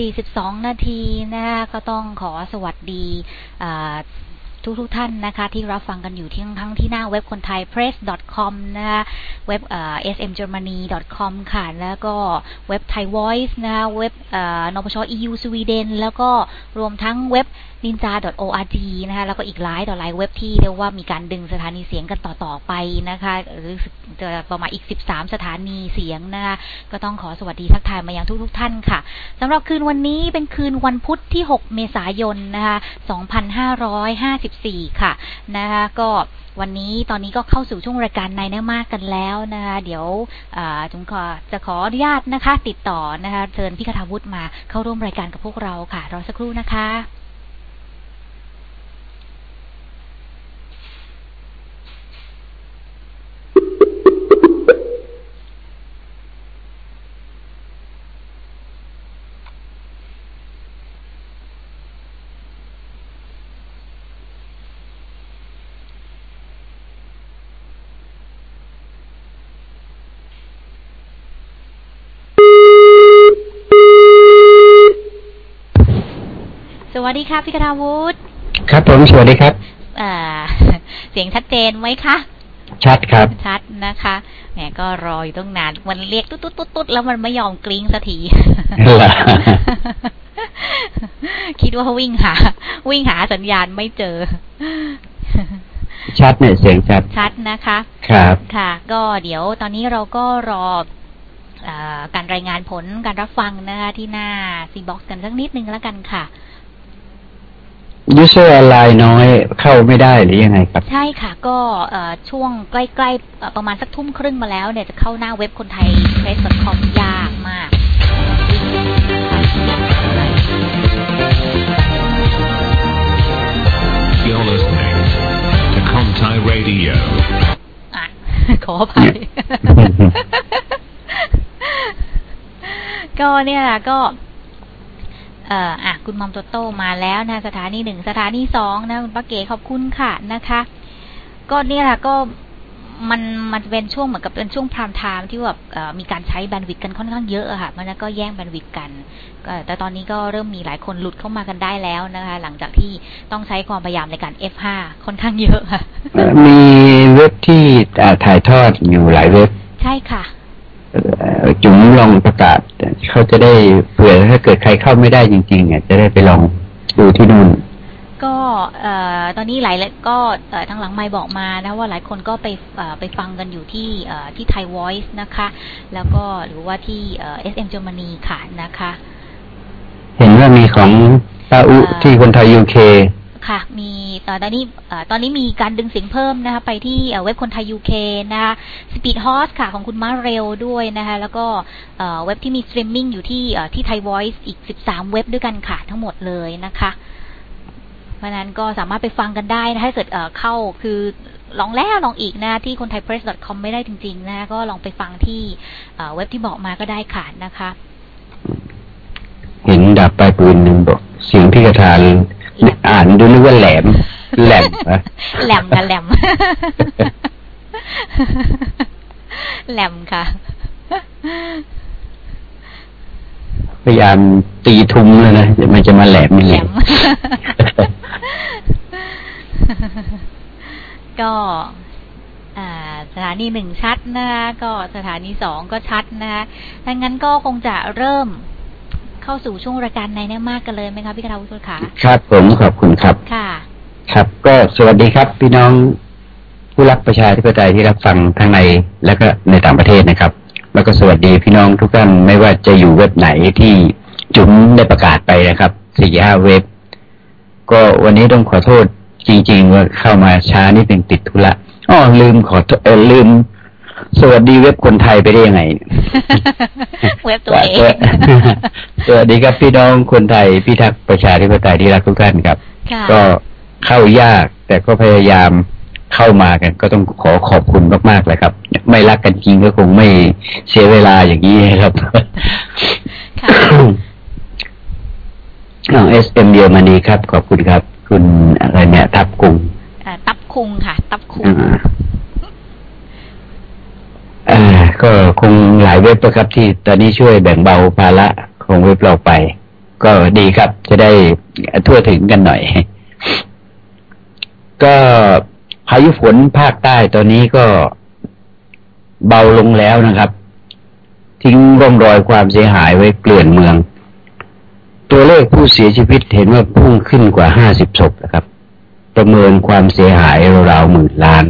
42 นาทีนะคะก็ต้องขอสวัสดีทุกทุกท่านนะคะที่รับฟังกันอยู่ที่ทั้งที่หน้าเว็บคนไทย press.com นะคะเว็บเอ่อ smgermany.com ค่ะ แล้วก็เว็บ Thai Voice นะคะเว็บเอ่อนปช EU สวีเดนแล้วก็รวมทั้งเว็บ ninja.org นะคะแล้วก็อีกหลายต่อหลายเว็บที่เรียกว่ามีการดึงสถานีเสียงกันต่อๆไปนะคะหรือจะประมาณอีก 13 สถานีเสียงนะคะก็ต้องขอสวัสดีทักทายมายังทุกๆท่านค่ะสำหรับคืนวันนี้เป็นคืนวันพุธที่ 6 เมษายนนะคะ2554 ค่ะนะคะก็วันนี้ตอนนี้ก็เข้าสู่ช่วงรายการในแน่มากกันแล้วนะคะเดี๋ยวจุงขอจะขออนุญาตนะคะ ติดต่อนะคะเชิญพี่คทาวุฒิมาเข้าร่วมรายการกับพวกเราค่ะรอสักครู่นะคะ ส วัสดีค่ะพี่คทาวุฒิครับผมสวัสดีครับอ่าเสียงชัดเจนไหมคะ ชัดครับ ชัดนะคะแหมก็รออยู่ตั้งนานมันเรียกตุ๊ดตุ๊ดตุ๊ดตุ๊ดแล้วมันไม่ยอมกริ้งสักทีเหรอคิดว่าวิ่งหา วิ่งหาสัญญาณไม่เจอ ชัดเนี่ยเสียงชัดชัดนะคะ ครับค่ะ ก็เดี๋ยวตอนนี้เราก็รออาการรายงานผลการรับฟังนะคะที่หน้า c b o x กันสักนิดนึงแล้วกันค่ะ ยูเซอร์อะไรน้อยเข้าไม่ได้หรือยังไงครับ ใช่ค่ะ ก็เอ่อช่วงใกล้ๆเอ่อประมาณสักทุ่มครึ่งมาแล้วเนี่ยจะเข้าหน้าเว็บคนไทย press.com ยากมาก You're listening to Contai Radio. อะขออภัยก็เนี่ยแหละก็ เอ่ออะคุณมอมโตโต้มาแล้วนะสถานีหนึ่งสถานีสองนะคุณป้าเก๋ขอบคุณค่ะนะคะ ก็เนี่ยแหละก็มันมันจะเป็นช่วงเหมือนกับเป็นช่วง prime time ที่แบบเอ่อมีการใช้ bandwidth กันค่อนข้างเยอะอะค่ะมันก็แย่ง bandwidth กันก็แต่ตอนนี้ก็เริ่มมีหลายคนหลุดเข้ามากันได้แล้วนะคะ หลังจากที่ต้องใช้ความพยายามในการ F5 ค่อนข้างเยอะค่ะเอ่อมีเว็บที่อ่าถ่ายทอดอยู่หลายเว็บ ใช่ค่ะเอ่อ จุ๋มลองประกาศเขาจะได้เผื่อถ้าเกิดใครเข้าไม่ได้จริงๆเนี่ยจะได้ไปลองดูที่นู่นก็เอ่อตอนนี้หลายก็เอ่อทางหลังไม่บอกมานะว่าหลายคนก็ไปเอ่อไปฟังกันอยู่ที่เอ่อที่ไทย Voice นะคะ แล้วก็หรือว่าที่เอ่อ SM Germany ค่ะนะคะ เห็นว่ามีของป้าอุอ่าที่คนไทย UK ค่ะ มีตอนนี้ตอนนี้มีการดึงเสียงเพิ่มนะคะ ไปที่เว็บคนไทย UK นะคะ Speed Horse ค่ะ ของคุณมาเร็วด้วยนะคะ แล้วก็เว็บที่มีสตรีมมิ่งอยู่ที่เอ่อที่ Thai Voice อีก 13 เว็บด้วยกันค่ะ ทั้งหมดเลยนะคะ เพราะนั้นก็สามารถไปฟังกันได้นะถ้าเกิดเข้าคือลองแล้วลองอีกนะที่คนไทย press com ไม่ได้จริงๆนะก็ลองไปฟังที่เว็บที่บอกมาก็ได้ค่ะนะคะ เห็นดาบปลายปืนหนึ่งบอกเสียงพี่กทาน อ่านดูนึกว่าแหลม แหลมอะแหลมค่ะแหลม แหลมค่ะ พยายามตีทุ้มเลยนะเดี๋ยวมันจะมาแหลมยังแหไงลม ก็อ่าสถานีหนึ่งชัดนะคะก็สถานีสองก็ชัดนะคะดังนั้นก็คงจะเริ่ม เข้าสู่ช่วงรายการในแน่มากกันเลยไหมคะพี่กระทาวุฒิขาครับผมขอบคุณครับค่ะ ครับ ก็สวัสดีครับ พี่น้องผู้รักประชาธิปไตยที่รับฟังทั้งในและก็ในต่างประเทศนะครับ แล้วก็สวัสดีพี่น้องทุกท่านไม่ว่าจะอยู่เว็บไหนที่จุ๋มได้ประกาศไปนะครับสี่ห้าเว็บ ก็วันนี้ต้องขอโทษจริง ๆ ว่าเข้ามาช้านี่เป็นติดธุระอ๋อลืมขอโทษเออลืม สวัสดีเว็บคนไทยไปได้ยังไง เว็บตัวเอง สวัสดีครับพี่น้องคนไทยพิทักษ์ประชาธิปไตยที่รักทุกท่านครับค่ะก็เข้ายากแต่ก็พยายามเข้ามากัน ก็ต้องขอขอบคุณมากๆเลยครับ ไม่รักกันจริงก็คงไม่เสียเวลาอย่างนี้ครับค่ะเอสเอ็มเยอรมนีครับ ขอบคุณครับ คุณอะไรเนี่ย ทับกุงอ่าตับคุงค่ะ ตับคุงอ่าอ่า ก็คงหลายเว็บนะครับที่ตอนนี้ช่วยแบ่งเบาภาระของเว็บเราไป ก็ดีครับ จะได้ทั่วถึงกันหน่อย ก็พายุฝนภาคใต้ตอนนี้ก็เบาลงแล้วนะครับ ทิ้งร่องรอยความเสียหายไว้เกลื่อนเมือง ตัวเลขผู้เสียชีวิตเห็นว่าพุ่งขึ้นกว่าห้าสิบศพนะครับ ประเมินความเสียหายราวๆหมื่นล้าน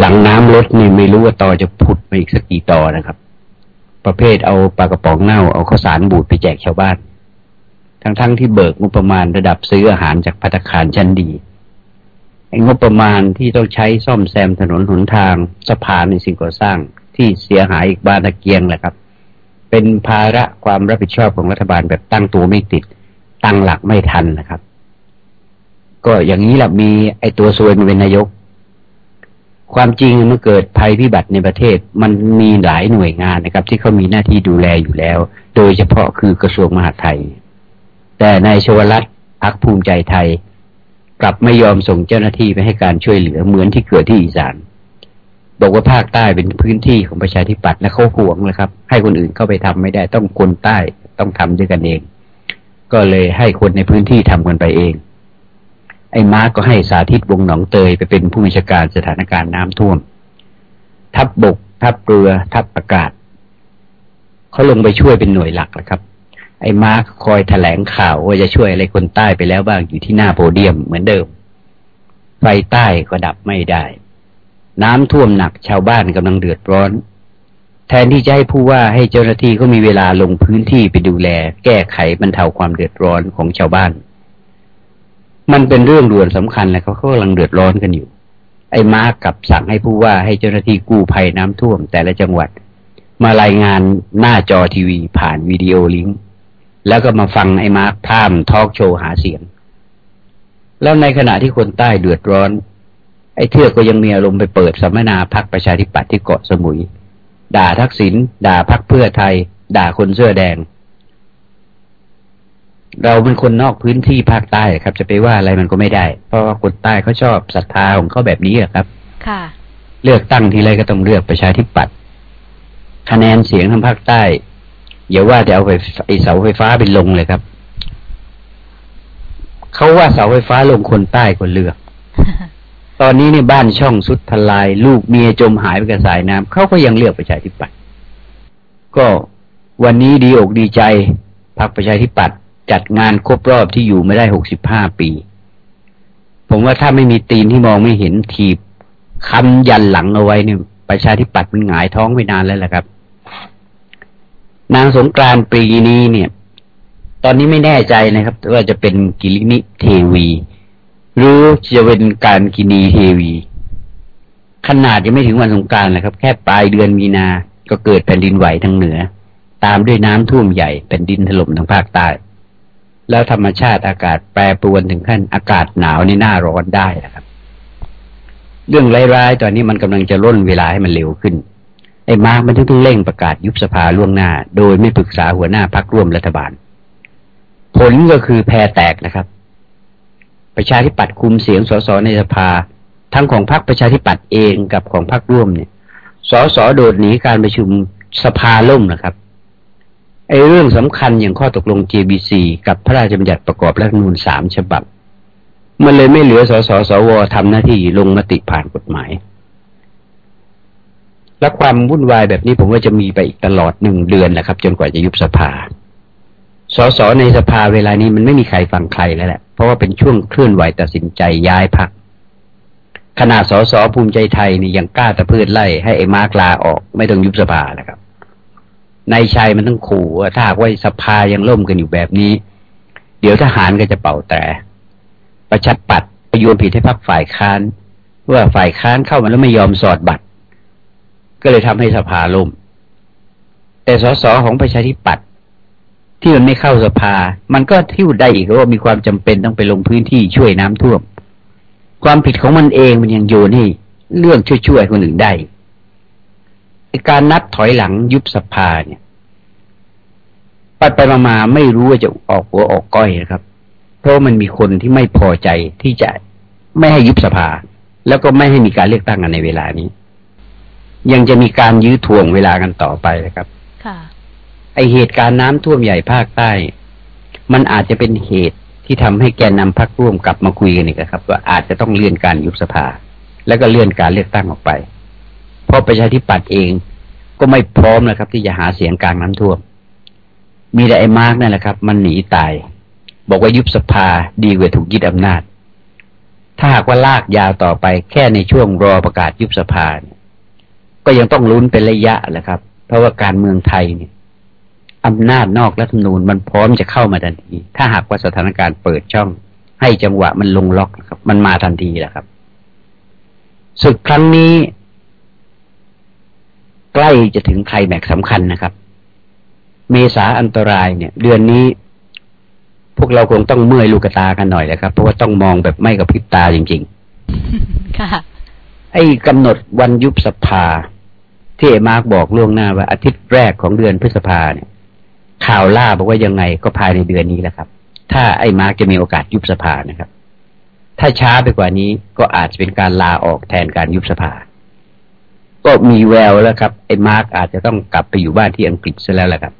หลังน้ำลดนี่ไม่รู้ว่าต่อจะผุดมาอีกสักกี่ต่อนะครับ ประเภทเอาปลากระป๋องเน่าเอาข้าวสารบูดไปแจกชาวบ้าน ทั้งๆทที่เบิกงบประมาณระดับซื้ออาหารจากพัตตาคารชั้นดีไอ้งบประมาณที่ต้องใช้ซ่อมแซมถนนหนทางสะพานในสิ่งก่อสร้างที่เสียหายอีกบานตะเกียงแหละครับ เป็นภาระความรับผิดชอบของรัฐบาลแบบตั้งตัวไม่ติด ตั้งหลักไม่ทันนะครับ ก็อย่างนี้แหละมีไอ้ตัวซวยมาเป็นนายก ความจริงเมื่อเกิดภัยพิบัติในประเทศ มันมีหลายหน่วยงานนะครับ ที่เขามีหน้าที่ดูแลอยู่แล้ว โดยเฉพาะคือกระทรวงมหาดไทย แต่นายชวรัตน์พักภูมิใจไทย กลับไม่ยอมส่งเจ้าหน้าที่ไปให้การช่วยเหลือเหมือนที่เกิดที่อีสานบอกว่าภาคใต้เป็นพื้นที่ของประชาธิปัตย์และเขาห่วงนะครับ ให้คนอื่นเข้าไปทำไม่ได้ต้องคนใต้ต้องทำด้วยกันเอง ก็เลยให้คนในพื้นที่ทำกันไปเอง ไอ้มาร์กก็ให้สาธิตวงหนองเตยไปเป็นผู้บัญชาการสถานการณ์น้ำท่วม ทัพบบก ทัพเรือ ทัพอากาศเขาลงไปช่วยเป็นหน่วยหลักนะครับ ไอ้มาร์กคอยแถลงข่าวว่าจะช่วยอะไรคนใต้ไปแล้วบ้างอยู่ที่หน้าโพเดียมเหมือนเดิม ไฟใต้ก็ดับไม่ได้ น้ำท่วมหนักชาวบ้านกำลังเดือดร้อน แทนที่จะให้ผู้ว่าให้เจ้าหน้าที่เขามีเวลาลงพื้นที่ไปดูแล แก้ไขบรรเทาความเดือดร้อนของชาวบ้าน มันเป็นเรื่องด่วนสำคัญแหละเขากำลังเดือดร้อนกันอยู่ ไอ้มาร์กกลับสั่งให้ผู้ว่าให้เจ้าหน้าที่กู้ภัยน้ำท่วม แต่ละจังหวัด มารายงานหน้าจอทีวี ผ่านวิดีโอลิงก์แล้วก็มาฟังไอ้มาร์กพร่ำทอล์กโชว์หาเสียง แล้วในขณะที่คนใต้เดือดร้อน ไอ้เทือกก็ยังมีอารมณ์ไปเปิดสัมมนาพักประชาธิปัตย์ที่เกาะสมุย ด่าทักษิณด่าพักเพื่อไทย ด่าคนเสื้อแดง เราเป็นคนนอกพื้นที่ภาคใต้ครับ จะไปว่าอะไรมันก็ไม่ได้ เพราะว่าคนใต้เขาชอบศรัทธาของเขาแบบนี้อะครับ ค่ะ เลือกตั้งทีไรก็ต้องเลือกประชาธิปัตย์คะแนนเสียงทางภาคใต้อย่าว่าแต่เอาไฟไอเสาไฟฟ้าไปลงเลยครับเขาว่าเสาไฟฟ้าลงคนใต้คนเลือก ตอนนี้เนี่ยบ้านช่องสุดทลาย ลูกเมียจมหายไปกับสายน้ำเขาก็ยังเลือกประชาธิปัตย์ก็วันนี้ดีอกดีใจพรรคประชาธิปัตย์ จัดงานครบรอบที่อยู่ไม่ได้หกสิบห้าปี ผมว่าถ้าไม่มีตีนที่มองไม่เห็นถีบคำยันหลังเอาไว้เนี่ยประชาธิปัตย์มันหงายท้องไปนานแล้วแหละครับ นางสงกรานต์ปีนี้เนี่ย ตอนนี้ไม่แน่ใจนะครับ ว่าจะเป็นกิลินิเทวี หรือจะเป็นการกินีเทวี ขนาดยังไม่ถึงวันสงกรารนะครับ แค่ปลายเดือนมีนา ก็เกิดแผ่นดินไหวทางเหนือ ตามด้วยน้ำท่วมใหญ่แผ่นดินถล่มทางภาคใต้ แล้วธรรมชาติอากาศแปรปรวนถึงขั้นอากาศหนาวในหน้าร้อนได้นะครับ เรื่องร้ายๆตอนนี้มันกำลังจะล่นเวลาให้มันเร็วขึ้นไอ้มาร์กมันถึงต้องเร่งประกาศยุบสภาล่วงหน้า โดยไม่ปรึกษาหัวหน้าพักร่วมรัฐบาล ผลก็คือแพ้แตกนะครับ ประชาธิปัตย์คุมเสียงสสในสภา ทั้งของพรรคประชาธิปัตย์เองกับของพรรคร่วมเนี่ยสสโดดหนีการประชุมสภาล่มนะครับ ไอ้เรื่องสำคัญอย่างข้อตกลง JBC กับพระราชบัญญัติประกอบรัฐธรรมนูญสามฉบับ มันเลยไม่เหลือสสสวทำหน้าที่ลงมติผ่านกฎหมาย และความวุ่นวายแบบนี้ผมว่าจะมีไปอีกตลอดหนึ่งเดือนนะครับ จนกว่าจะยุบสภา สสในสภาเวลานี้มันไม่มีใครฟังใครแล้วแหละ เพราะว่าเป็นช่วงเคลื่อนไหวตัดสินใจย้ายพักขนาดสสภูมิใจไทยนี่ยังกล้าตะพืชไล่ให้ไอ้มาร์กลาออกไม่ต้องยุบสภาแล้วครับ นายชัยมันต้องขู่ว่าถ้าหากว่าสภายังล่มกันอยู่แบบนี้ เดี๋ยวทหารก็จะเป่าแต่ ประชัดปัดโยนผิดให้พักฝ่ายค้าน ว่าฝ่ายค้านเข้ามาแล้วไม่ยอมสอดบัตร ก็เลยทำให้สภาล่ม แต่สสของประชาธิปัตย์ที่มันไม่เข้าสภา มันก็ทิ้วได้อีกว่ามีความจำเป็นต้องไปลงพื้นที่ช่วยน้ำท่วม ความผิดของมันเองมันยังโยนให้เรื่องช่วยๆคนอื่นได้ การนับถอยหลังยุบสภาเนี่ยไปไปมาๆไม่รู้ว่าจะออกหัวออกก้อยนะครับ เพราะมันมีคนที่ไม่พอใจที่จะไม่ให้ยุบสภา แล้วก็ไม่ให้มีการเลือกตั้งกันในเวลานี้ ยังจะมีการยื้อถ่วงเวลากันต่อไปนะครับ ค่ะ ไอเหตุการณ์น้ำท่วมใหญ่ภาคใต้ มันอาจจะเป็นเหตุที่ทำให้แกนนำพักร่วมกลับมาคุยกันอีกครับ ว่าอาจจะต้องเลื่อนการยุบสภา แล้วก็เลื่อนการเลือกตั้งออกไป เพราะประชาธิปัตย์เอง ก็ไม่พร้อมนะครับ ที่จะหาเสียงกลางน้ำท่วม มีแต่ไอ้มาร์กนั่นแหละครับ มันหนีตาย บอกว่ายุบสภาดีกว่าถูกยึดอำนาจ ถ้าหากว่าลากยาวต่อไป แค่ในช่วงรอประกาศยุบสภาก็ยังต้องลุ้นเป็นระยะแหละครับ เพราะว่าการเมืองไทยเนี่ยอำนาจนอกรัฐธรรมนูญมันพร้อมจะเข้ามาทันที ถ้าหากว่าสถานการณ์เปิดช่อง ให้จังหวะมันลงล็อกครับ มันมาทันทีแหละครับศึกครั้งนี้ ใกล้จะถึงใครแม็กสำคัญนะครับ เมษาอันตรายเนี่ย เดือนนี้ พวกเราคงต้องเมื่อยลูกตากันหน่อยนะครับ เพราะว่าต้องมองแบบไม่กับพริบตาจริงค่ะๆไอ้กำหนดวันยุบสภา ที่ไอ้มาร์กบอกล่วงหน้าว่าอาทิตย์แรกของเดือนพฤษภาเนี่ย ข่าวล่าบอกว่ายังไงก็ภายในเดือนนี้แหละครับ ถ้าไอ้มาร์กจะมีโอกาสยุบสภานะครับ ถ้าช้าไปกว่านี้ก็อาจจะเป็นการลาออกแทนการยุบสภา ก็มีแววแล้วครับ ไอ้มาร์กอาจจะต้องกลับไปอยู่บ้านที่อังกฤษซะแล้วแหละครับ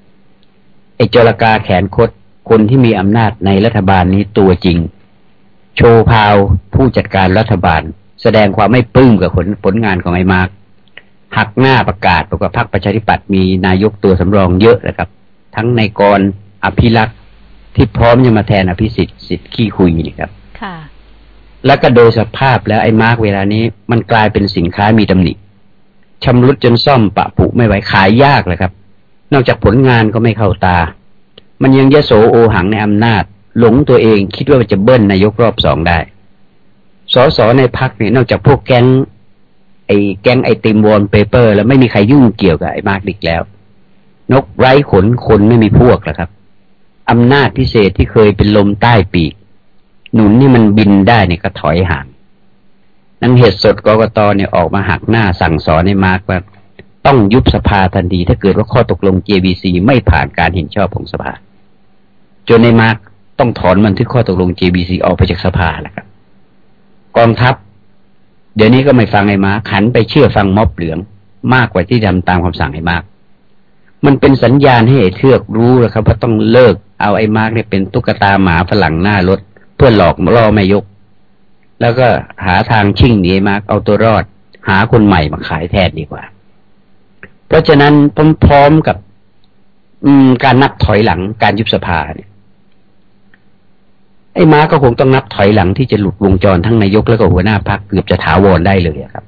ไอ้จรกาแขนคดคนที่มีอำนาจในรัฐบาลนี้ตัวจริง โชว์ power ผู้จัดการรัฐบาล แสดงความไม่ปลื้มกับผลผลงานของไอ้มาร์กหักหน้าประกาศบอกว่าพรรคประชาธิปัตย์มีนายกตัวสำรองเยอะนะครับ ทั้งในกรอภิรักษ์ที่พร้อมจะมาแทนอภิสิทธิ์สิทธิ์ขี้คุยนี่ครับ ค่ะ แล้วก็โดยสภาพแล้วไอ้มาร์กเวลานี้ มันกลายเป็นสินค้ามีตำหนิ ชำรุดจนซ่อมปะผุไม่ไหวขายยากเลยครับ นอกจากผลงานก็ไม่เข้าตา มันยังยโสโอหังในอำนาจ หลงตัวเองคิดว่าจะเบิ้ลนายกรอบสองได้สอสอในพรรคเนี่ยนอกจากพวกแก๊งไอ้แก๊งไอติมวอลเปเปอร์ แล้วไม่มีใครยุ่งเกี่ยวกับไอ้มาร์กดิกแล้ว นกไร้ขนคนไม่มีพวกแล้วครับอำนาจพิเศษที่เคยเป็นลมใต้ปีก หนุนนี่มันบินได้เนี่ยก็ถอยห่าง นังเหตุสดกรกตเนี่ยออกมาหักหน้าสั่งสอนไอ้มาร์กว่าต้องยุบสภาทันที ถ้าเกิดว่าข้อตกลง JBC ไม่ผ่านการเห็นชอบของสภา จนไอ้มาร์กต้องถอนบันทึกข้อตกลง JBC ออกไปจากสภาแล้วครับกองทัพ เดี๋ยวนี้ก็ไม่ฟังไอ้มาร์กหันไปเชื่อฟังม็อบเหลืองมากกว่าที่ทำตามคำสั่งไอ้มาร์กมันเป็นสัญญาณให้ไอ้เทือกรู้แล้วครับว่าต้องเลิกเอาไอ้มาร์กเนี่ยเป็นตุ๊กตาหมาฝรั่งหน้ารถ เพื่อหลอกล่อไม่ยก แล้วก็หาทางชิ่งหนีมาเอาตัวรอด หาคนใหม่มาขายแทนดีกว่า เพราะฉะนั้นพร้อมๆกับอืมการนับถอยหลังการยุบสภาเนี่ยไอ้มาก็คงต้องนับถอยหลังที่จะหลุดวงจรทั้งนายกแล้วก็หัวหน้าพักเกือบจะถาวรได้เลยครับ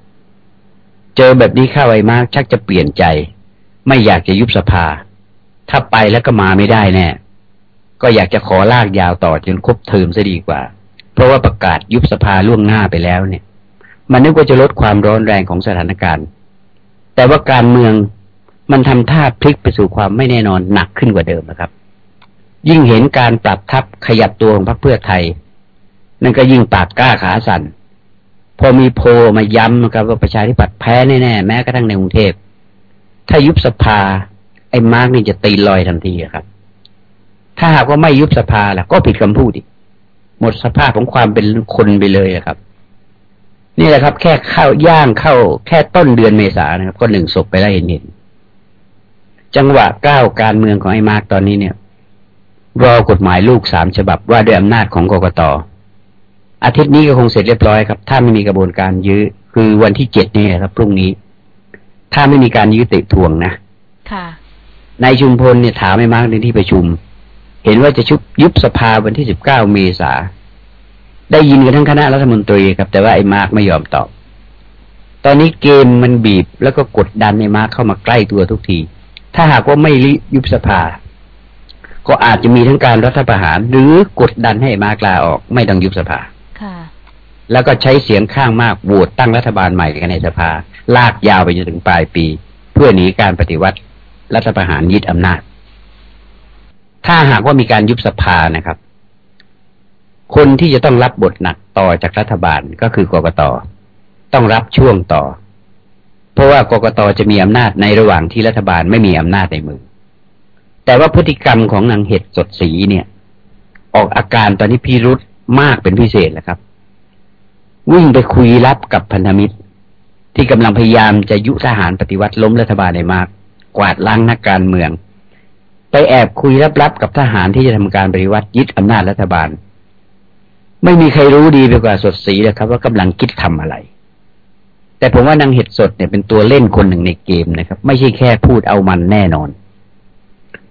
เจอแบบนี้เข้าไอ้มากชักจะเปลี่ยนใจ ไม่อยากจะยุบสภา ถ้าไปแล้วก็มาไม่ได้แน่ก็อยากจะขอลากยาวต่อจนครบเทอมซะดีกว่า ราะว่าประกาศยุบสภาล่วงหน้าไปแล้วเนี่ย มันนึกว่าจะลดความร้อนแรงของสถานการณ์ แต่ว่าการเมืองมันทำท่าพลิกไปสู่ความไม่แน่นอนหนักขึ้นกว่าเดิมนะครับ ยิ่งเห็นการปรับทับขยับตัวของพรรคเพื่อไทย นั่นก็ยิ่งปากกล้าขาสัน่นพอมีโพมาย้ำนะครับว่าประชาธิปัตย์แพ้แน่ๆแม้กระทั่งในกรุงเทพถ้ายุบสภา ไอ้มาร์กนี่จะตีลอยทันทีครับ ถ้าหากว่าไม่ยุบสภาล่ะก็ผิดคำพูดอีก หมดสภาพของความเป็นคนไปเลยครับ นี่แหละครับ แค่เข้าย่างเข้า แค่ต้นเดือนเมษานะครับ ก็หนึ่งศพไปได้เห็นเห็นจังหวะก้าวการเมืองของไอ้มาร์กตอนนี้เนี่ย รอกฎหมายลูกสามฉบับว่าด้วยอำนาจของกกตอาทิตย์นี้ก็คงเสร็จเรียบร้อยครับ ถ้าไม่มีกระบวนการยื้อ คือวันที่เจ็ดนี่ครับ พรุ่งนี้ ถ้าไม่มีการยื้อติดทวงนะค่ะนายชุมพลเนี่ยถามไอ้มาร์กในที่ประชุม เห็นว่าจะชุบยุบสภาวันที่สิบเก้าเมษา ได้ยินกันทั้งคณะรัฐมนตรีครับ แต่ว่าไอ้มาร์กไม่ยอมตอบ ตอนนี้เกมมันบีบแล้วก็กดดันไอ้มาร์กเข้ามาใกล้ตัวทุกที ถ้าหากว่าไม่ยุบสภา ก็อาจจะมีทั้งการรัฐประหาร หรือกดดันให้ไอ้มาร์กลาออกไม่ต้องยุบสภาค่ะแล้วก็ใช้เสียงข้างมากโหวตตั้งรัฐบาลใหม่กันในสภา ลากยาวไปจนถึงปลายปี เพื่อหนีการปฏิวัติรัฐประหารยึดอำนาจ ถ้าหากว่ามีการยุบสภานะครับ คนที่จะต้องรับบทหนักต่อจากรัฐบาลก็คือกกตต้องรับช่วงต่อ เพราะว่ากกตจะมีอำนาจในระหว่างที่รัฐบาลไม่มีอำนาจในมือ แต่ว่าพฤติกรรมของนางเห็ดสดสีเนี่ย ออกอาการตอนนี้พิรุธมากเป็นพิเศษแหละครับ วิ่งไปคุยรับกับพันธมิตร ที่กำลังพยายามจะยุทหารปฏิวัติล้มรัฐบาลในมาก กวาดล้างนักการเมือง ไปแอบคุยลับๆกับทหารที่จะทำการปฏิวัติยึดอำนาจรัฐบาล ไม่มีใครรู้ดีไปกว่าสดสีเลยครับ ว่ากำลังคิดทำอะไร แต่ผมว่านางเห็ดสดเนี่ยเป็นตัวเล่นคนหนึ่งในเกมนะครับ ไม่ใช่แค่พูดเอามันแน่นอน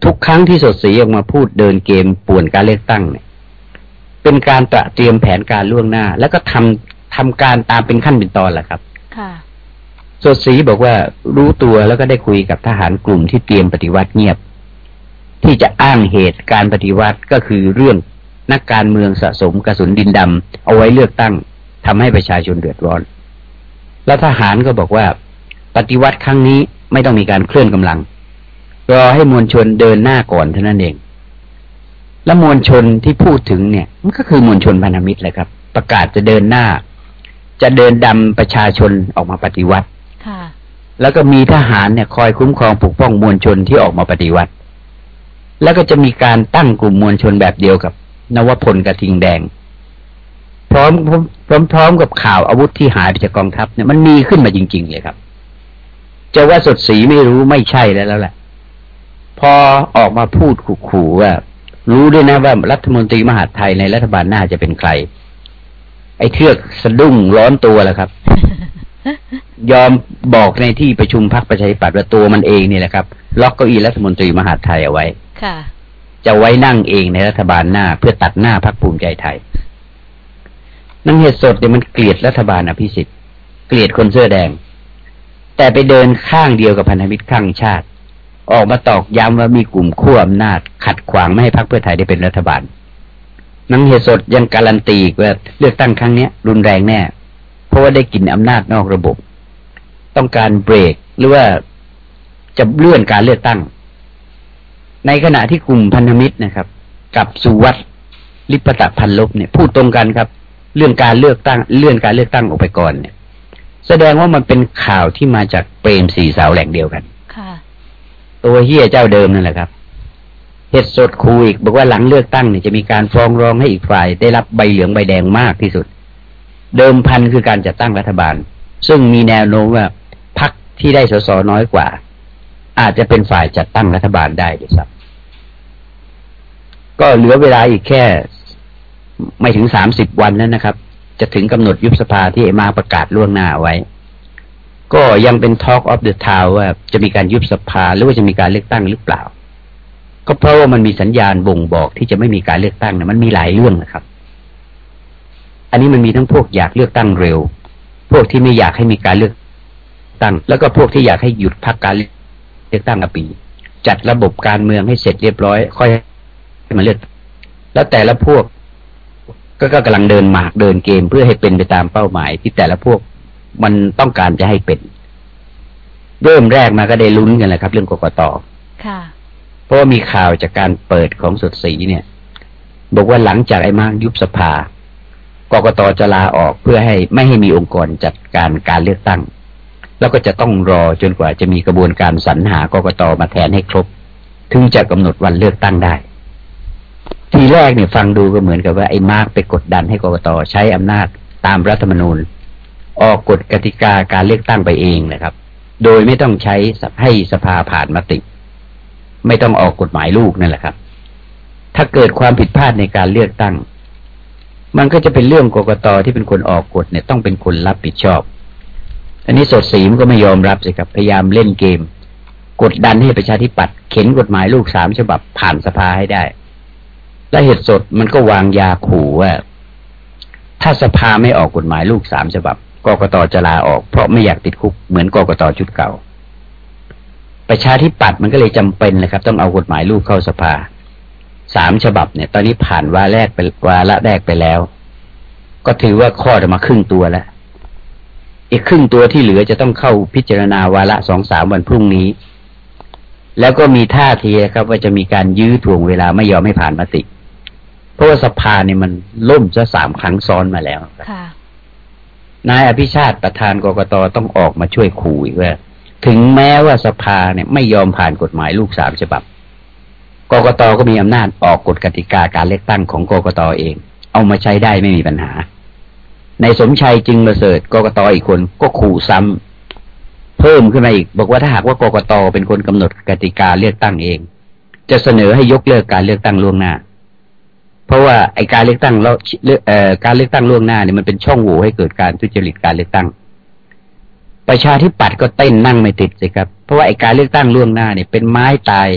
ทุกครั้งที่สดสีออกมาพูดเดินเกมป่วนการเลือกตั้งเนี่ย เป็นการตระเตรียมแผนการล่วงหน้า แล้วก็ทำทำการตามเป็นขั้นเป็นตอนแหละครับค่ะสดสีบอกว่ารู้ตัวแล้วก็ได้คุยกับทหารกลุ่มที่เตรียมปฏิวัติเงียบ ที่จะอ้างเหตุการปฏิวัติก็คือเรื่องนักการเมืองสะสมกระสุนดินดำเอาไว้เลือกตั้งทำให้ประชาชนเดือดร้อน แล้วทหารก็บอกว่า ปฏิวัติครั้งนี้ไม่ต้องมีการเคลื่อนกำลัง รอให้มวลชนเดินหน้าก่อนเท่านั้นเอง และมวลชนที่พูดถึงเนี่ย มันก็คือมวลชนพันธมิตรแหละครับ ประกาศจะเดินหน้า จะเดินดำประชาชนออกมาปฏิวัติค่ะแล้วก็มีทหารเนี่ยคอยคุ้มครองปกป้องมวลชนที่ออกมาปฏิวัติ แล้วก็จะมีการตั้งกลุ่มมวลชนแบบเดียวกับ นวพลกระทิงแดง พร้อมพร้อมพร้อมกับข่าวอาวุธที่หายไปจากกองทัพเนี่ยมันมีขึ้นมาจริง ๆ เลยครับ จะว่าสดสีไม่รู้ไม่ใช่แล้วแล้วแหละ พอออกมาพูดขู่ๆว่า รู้ด้วยนะว่ารัฐมนตรีมหาดไทยในรัฐบาลหน้าจะเป็นใคร ไอ้เทือกสะดุ้งร้อนตัวแล้วครับ ยอมบอกในที่ประชุมพักประชาธิปัตย์ว่าตัวมันเองนี่แหละครับ ล็อกเก้าอี้รัฐมนตรีมหาดไทยเอาไว้ ค่ะ จะไว้นั่งเองในรัฐบาลหน้า เพื่อตัดหน้าพักภูมิใจไทย นังเหตุสดเนี่ยมันเกลียดรัฐบาลอภิสิทธิ์ เกลียดคนเสื้อแดง แต่ไปเดินข้างเดียวกับพันธมิตรข้างชาติ ออกมาตอกย้ำว่ามีกลุ่มขั้วอำนาจ ขัดขวางไม่ให้พรรคเพื่อไทยได้เป็นรัฐบาลนังเหตุสดยังการันตีอีกว่าเลือกตั้งครั้งเนี้ยรุนแรงแน่ เพราะว่าได้กินอำนาจนอกระบบ ต้องการเบรกหรือว่าจะเลื่อนการเลือกตั้ง ในขณะที่กลุ่มพันธมิตรนะครับ กับสุวัตลิปตะพันลบเนี่ยพูดตรงกันครับ เรื่องการเลือกตั้ง เลื่อนการเลือกตั้งออกไปก่อนเนี่ย แสดงว่ามันเป็นข่าวที่มาจากเปรมสีสาวแหล่งเดียวกัน ค่ะ ตัวเฮียเจ้าเดิมนั่นแหละครับเห็ดสดคูอีกบอกว่าหลังเลือกตั้งเนี่ยจะมีการฟ้องร้องให้อีกฝ่าย ได้รับใบเหลืองใบแดงมากที่สุด เดิมพันคือการจัดตั้งรัฐบาล ซึ่งมีแนวโน้มว่าพรรคที่ได้สสน้อยกว่า อาจจะเป็นฝ่ายจัดตั้งรัฐบาลได้ด้วยซ้ำก็เหลือเวลาอีกแค่ไม่ถึงสามสิบวันแล้วนะครับ จะถึงกำหนดยุบสภาที่ไอ้มาประกาศล่วงหน้าไว้ ก็ยังเป็น Talk of the Town ว่าจะมีการยุบสภาหรือว่าจะมีการเลือกตั้งหรือเปล่า ก็เพราะว่ามันมีสัญญาณบ่งบอกที่จะไม่มีการเลือกตั้งเนี่ยมันมีหลายเรื่องนะครับ อันนี้มันมีทั้งพวกอยากเลือกตั้งเร็ว พวกที่ไม่อยากให้มีการเลือกตั้ง แล้วก็พวกที่อยากให้หยุดพักการเลือกตั้งอปี จัดระบบการเมืองให้เสร็จเรียบร้อย ค่อยให้มาเลือก แล้วแต่ละพวกก็ก็กำลังเดินหมากเดินเกมเพื่อให้เป็นไปตามเป้าหมาย ที่แต่ละพวกมันต้องการจะให้เป็นเริ่มแรกมาก็ได้ลุ้นกันแหละครับ เรื่องกกตค่ะเพราะว่ามีข่าวจากการเปิดของสดสีเนี่ย บอกว่าหลังจากไอ้มากยุบสภา กกตจะลาออกเพื่อให้ไม่ให้มีองค์กรจัดการการเลือกตั้ง แล้วก็จะต้องรอจนกว่าจะมีกระบวนการสรรหากกตมาแทนให้ครบ ถึงจะกำหนดวันเลือกตั้งได้ ทีแรกเนี่ยฟังดูก็เหมือนกับว่าไอ้มาร์กไปกดดันให้กกตใช้อำนาจตามรัฐธรรมนูญ ออกกฎกติกาการเลือกตั้งไปเองนะครับ โดยไม่ต้องใช้ให้สภาผ่านมติ ไม่ต้องออกกฎหมายลูกนั่นแหละครับ ถ้าเกิดความผิดพลาดในการเลือกตั้ง มันก็จะเป็นเรื่องกกตที่เป็นคนออกกฎเนี่ยต้องเป็นคนรับผิดชอบ อันนี้สดสีมก็ไม่ยอมรับสิครับ พยายามเล่นเกม กดดันให้ประชาธิปัตย์เข็นกฎหมายลูกสามฉบับผ่านสภาให้ได้ และเหตุสดมันก็วางยาขู่ว่าถ้าสภาไม่ออกกฎหมายลูกสามฉบับกกตจะลาออก เพราะไม่อยากติดคุกเหมือนกกตชุดเก่า ประชาธิปัตย์มันก็เลยจำเป็นเลยครับ ต้องเอากฎหมายลูกเข้าสภา สามฉบับเนี่ย ตอนนี้ผ่านวาแรกไปวาระแรกไปแล้ว ก็ถือว่าข้อจะมาครึ่งตัวแล้ว อีกครึ่งตัวที่เหลือจะต้องเข้าพิจารณาวาระสองสามวันพรุ่งนี้ แล้วก็มีท่าทีครับ ว่าจะมีการยื้อถ่วงเวลาไม่ยอมให้ผ่านมติ เพราะว่าสภาเนี่ยมันล่มจะสามครั้งซ้อนมาแล้วครับค่ะนายอภิชาติประธานกกตต้องออกมาช่วยขู่อีกว่าถึงแม้ว่าสภาเนี่ยไม่ยอมผ่านกฎหมายลูกสามฉบับ กกตก็มีอำนาจออกกฎกติกาการเลือกตั้งของกกตเอง เอามาใช้ได้ไม่มีปัญหา ในสมชัยจึงประเสริฐกกตอีกคนก็ขู่ซ้ำเพิ่มขึ้นมาอีก บอกว่าถ้าหากว่ากกตเป็นคนกำหนดกติกาเลือกตั้งเอง จะเสนอให้ยกเลิกการเลือกตั้งล่วงหน้า เพราะว่าไอการเลือกตั้งแล้วเออการเลือกตั้งล่วงหน้าเนี่ยมันเป็นช่องโหว่ให้เกิดการทุจริตการเลือกตั้งประชาธิปัตย์ก็เต้นนั่งไม่ติดสิครับ เพราะว่าไอการเลือกตั้งล่วงหน้าเนี่ยเป็นไม้ตาย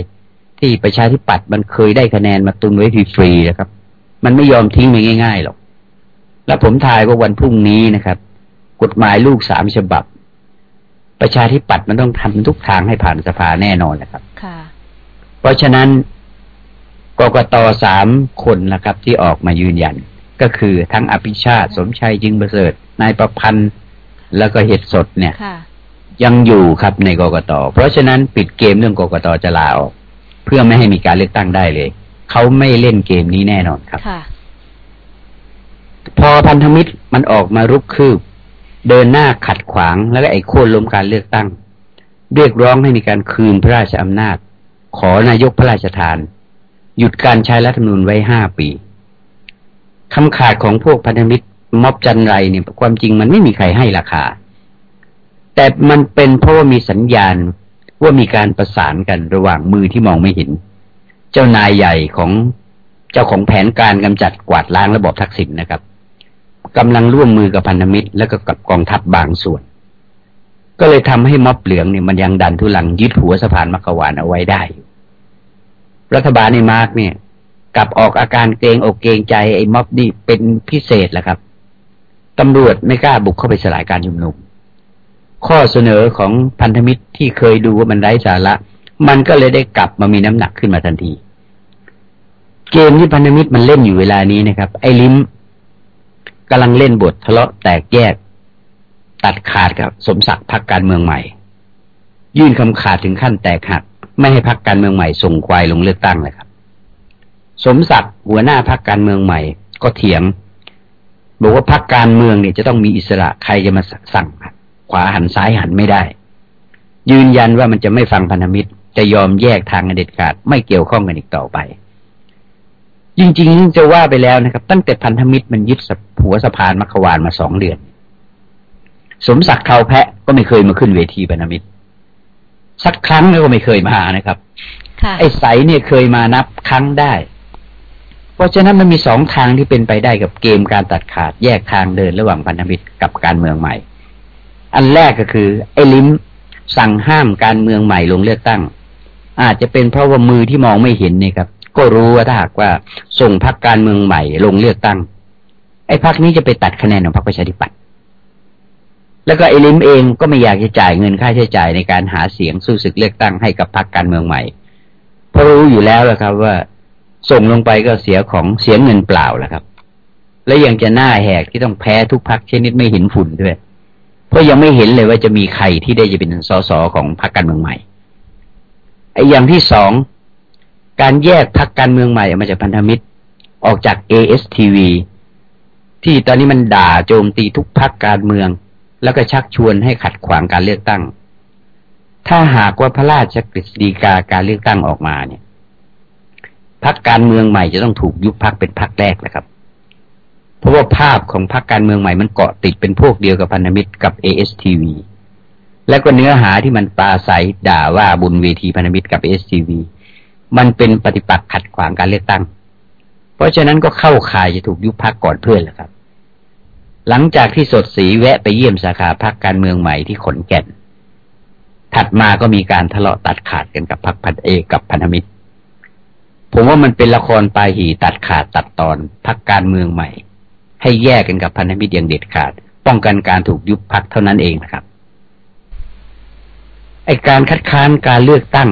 ที่ประชาธิปัตย์มันเคยได้คะแนนมาตุนไว้ฟรีๆนะครับ มันไม่ยอมทิ้งไปง่ายๆหรอก แล้วผมทายว่าวันพรุ่งนี้นะครับ กฎหมายลูกสามฉบับ ประชาธิปัตย์มันต้องทำทุกทางให้ผ่านสภาแน่นอนนะครับค่ะ เพราะฉะนั้นกกตสามคนนะครับ ที่ออกมายืนยัน ก็คือทั้งอภิชาติ สมชัยจึงประเสริฐนายประพันธ์แล้วก็เหตุสดเนี่ยค่ะยังอยู่ครับในกกตเพราะฉะนั้นปิดเกมเรื่องกกตจะลาออก เพื่อไม่ให้มีการเลือกตั้งได้เลย เขาไม่เล่นเกมนี้แน่นอนครับค่ะพอพันธมิตรมันออกมารุกคืบ เดินหน้าขัดขวางแล้วก็ไอ้โค่นล้มการเลือกตั้ง เรียกร้องให้มีการคืนพระราชอำนาจ ขอนายกพระราชทาน หยุดการใช้รัฐธรรมนูญไว้ห้าปีคำขาดของพวกพันธมิตรม็อบจันไรเนี่ยความจริงมันไม่มีใครให้ราคา แต่มันเป็นเพราะว่ามีสัญญาณ ว่ามีการประสานกันระหว่างมือที่มองไม่เห็น เจ้านายใหญ่ของเจ้าของแผนการกำจัดกวาดล้างระบอบทักษิณนะครับกำลังร่วมมือกับพันธมิตร และก็กับกองทัพบบางส่วน ก็เลยทำให้ม็อบเหลืองเนี่ยมันยังดันทุลังยึดหัวสะพานมักกะวานเอาไว้ได้อยู่รัฐบาลในมาร์กเนี่ยกลับออกอาการเกรงอกเกรงใจไอ้ม็อบนี่เป็นพิเศษแหละครับตำรวจไม่กล้าบุกเข้าไปสลายการชุมนุม ข้อเสนอของพันธมิตรที่เคยดูว่ามันไร้สาระ มันก็เลยได้กลับมามีน้ำหนักขึ้นมาทันที เกมที่พันธมิตรมันเล่นอยู่เวลานี้นะครับ ไอ้ลิมกำลังเล่นบททะเลาะแตกแยก ตัดขาดกับ สมศักดิ์พักการเมืองใหม่ ยื่นคำขาดถึงขั้นแตกหัก ไม่ให้พักการเมืองใหม่ส่งควายลงเลือกตั้งเลยครับ สมศักดิ์หัวหน้าพักการเมืองใหม่ ก็เถียงบอกว่าพักการเมืองเนี่ยจะต้องมีอิสระใครจะมาสั่ง ขวาหันซ้ายหันไม่ได้ ยืนยันว่ามันจะไม่ฟังพันธมิตร จะยอมแยกทางกันเด็ดขาด ไม่เกี่ยวข้องกันอีกต่อไป จริงๆจะว่าไปแล้วนะครับ ตั้งแต่พันธมิตรมันยึดหัวสะพานมัคควานมาสองเดือน สมศักดิ์เขาแพะก็ไม่เคยมาขึ้นเวทีพันธมิตร สักครั้งก็ไม่เคยมานะครับค่ะไอ้ใสเนี่ยเคยมานับครั้งได้ เพราะฉะนั้นมันมีสองทางที่เป็นไปได้กับเกมการตัดขาดแยกทางเดินระหว่างพันธมิตรกับการเมืองใหม่ อันแรกก็คือ ไอ้ลิ้มสั่งห้ามการเมืองใหม่ลงเลือกตั้ง อาจจะเป็นเพราะว่ามือที่มองไม่เห็นเนี่ยครับ ก็รู้ว่าถ้าหากว่าส่งพรรคการเมืองใหม่ลงเลือกตั้ง ไอ้พรรคนี้จะไปตัดคะแนนของพรรคประชาธิปัตย์แล้วก็ไอ้ลิมเองก็ไม่อยากจะจ่ายเงินค่าใช้จ่ายในการหาเสียงสู้ศึกเลือกตั้งให้กับพรรคการเมืองใหม่ เพราะรู้อยู่แล้วแหละครับ ว่าส่งลงไปก็เสียของเสียเงินเปล่าแล้วครับ และยังจะหน้าแหกที่ต้องแพ้ทุกพักชนิดไม่เห็นฝุ่นด้วย เพราะยังไม่เห็นเลยว่าจะมีใครที่ได้จะเป็นสสของพรรคการเมืองใหม่ไอ้อย่างที่สองการแยกพรรคการเมืองใหม่ออกมาจากพันธมิตรออกจาก ASTV ที่ตอนนี้มันด่าโจมตีทุกพรรคการเมือง แล้วก็ชักชวนให้ขัดขวางการเลือกตั้ง ถ้าหากว่าพระราชกฤษฎีกาการเลือกตั้งออกมาเนี่ยพรรคการเมืองใหม่จะต้องถูกยุบพรรคเป็นพรรคแรกนะครับ เพราะว่าภาพของพรรคการเมืองใหม่มันเกาะติดเป็นพวกเดียวกับพันธมิตรกับ ASTV และก็เนื้อหาที่มันปาศัยด่าว่าบุญเวทีพันธมิตรกับ ASTV มันเป็นปฏิปักษ์ขัดขวางการเลือกตั้ง เพราะฉะนั้นก็เข้าข่ายจะถูกยุบพรรคก่อนเพื่อนแหละครับ หลังจากที่สดสีแวะไปเยี่ยมสาขาพรรคการเมืองใหม่ที่ขนแก่น ถัดมาก็มีการทะเลาะตัดขาดกันกับพรรคพันเอกกับพันธมิตร ผมว่ามันเป็นละครปลายหีตัดขาดตัดตอนพรรคการเมืองใหม่ ให้แยกกันกับพันธมิตรอย่างเด็ดขาด ป้องกันการถูกยุบพรรคเท่านั้นเองนะครับไอการคัดค้านการเลือกตั้ง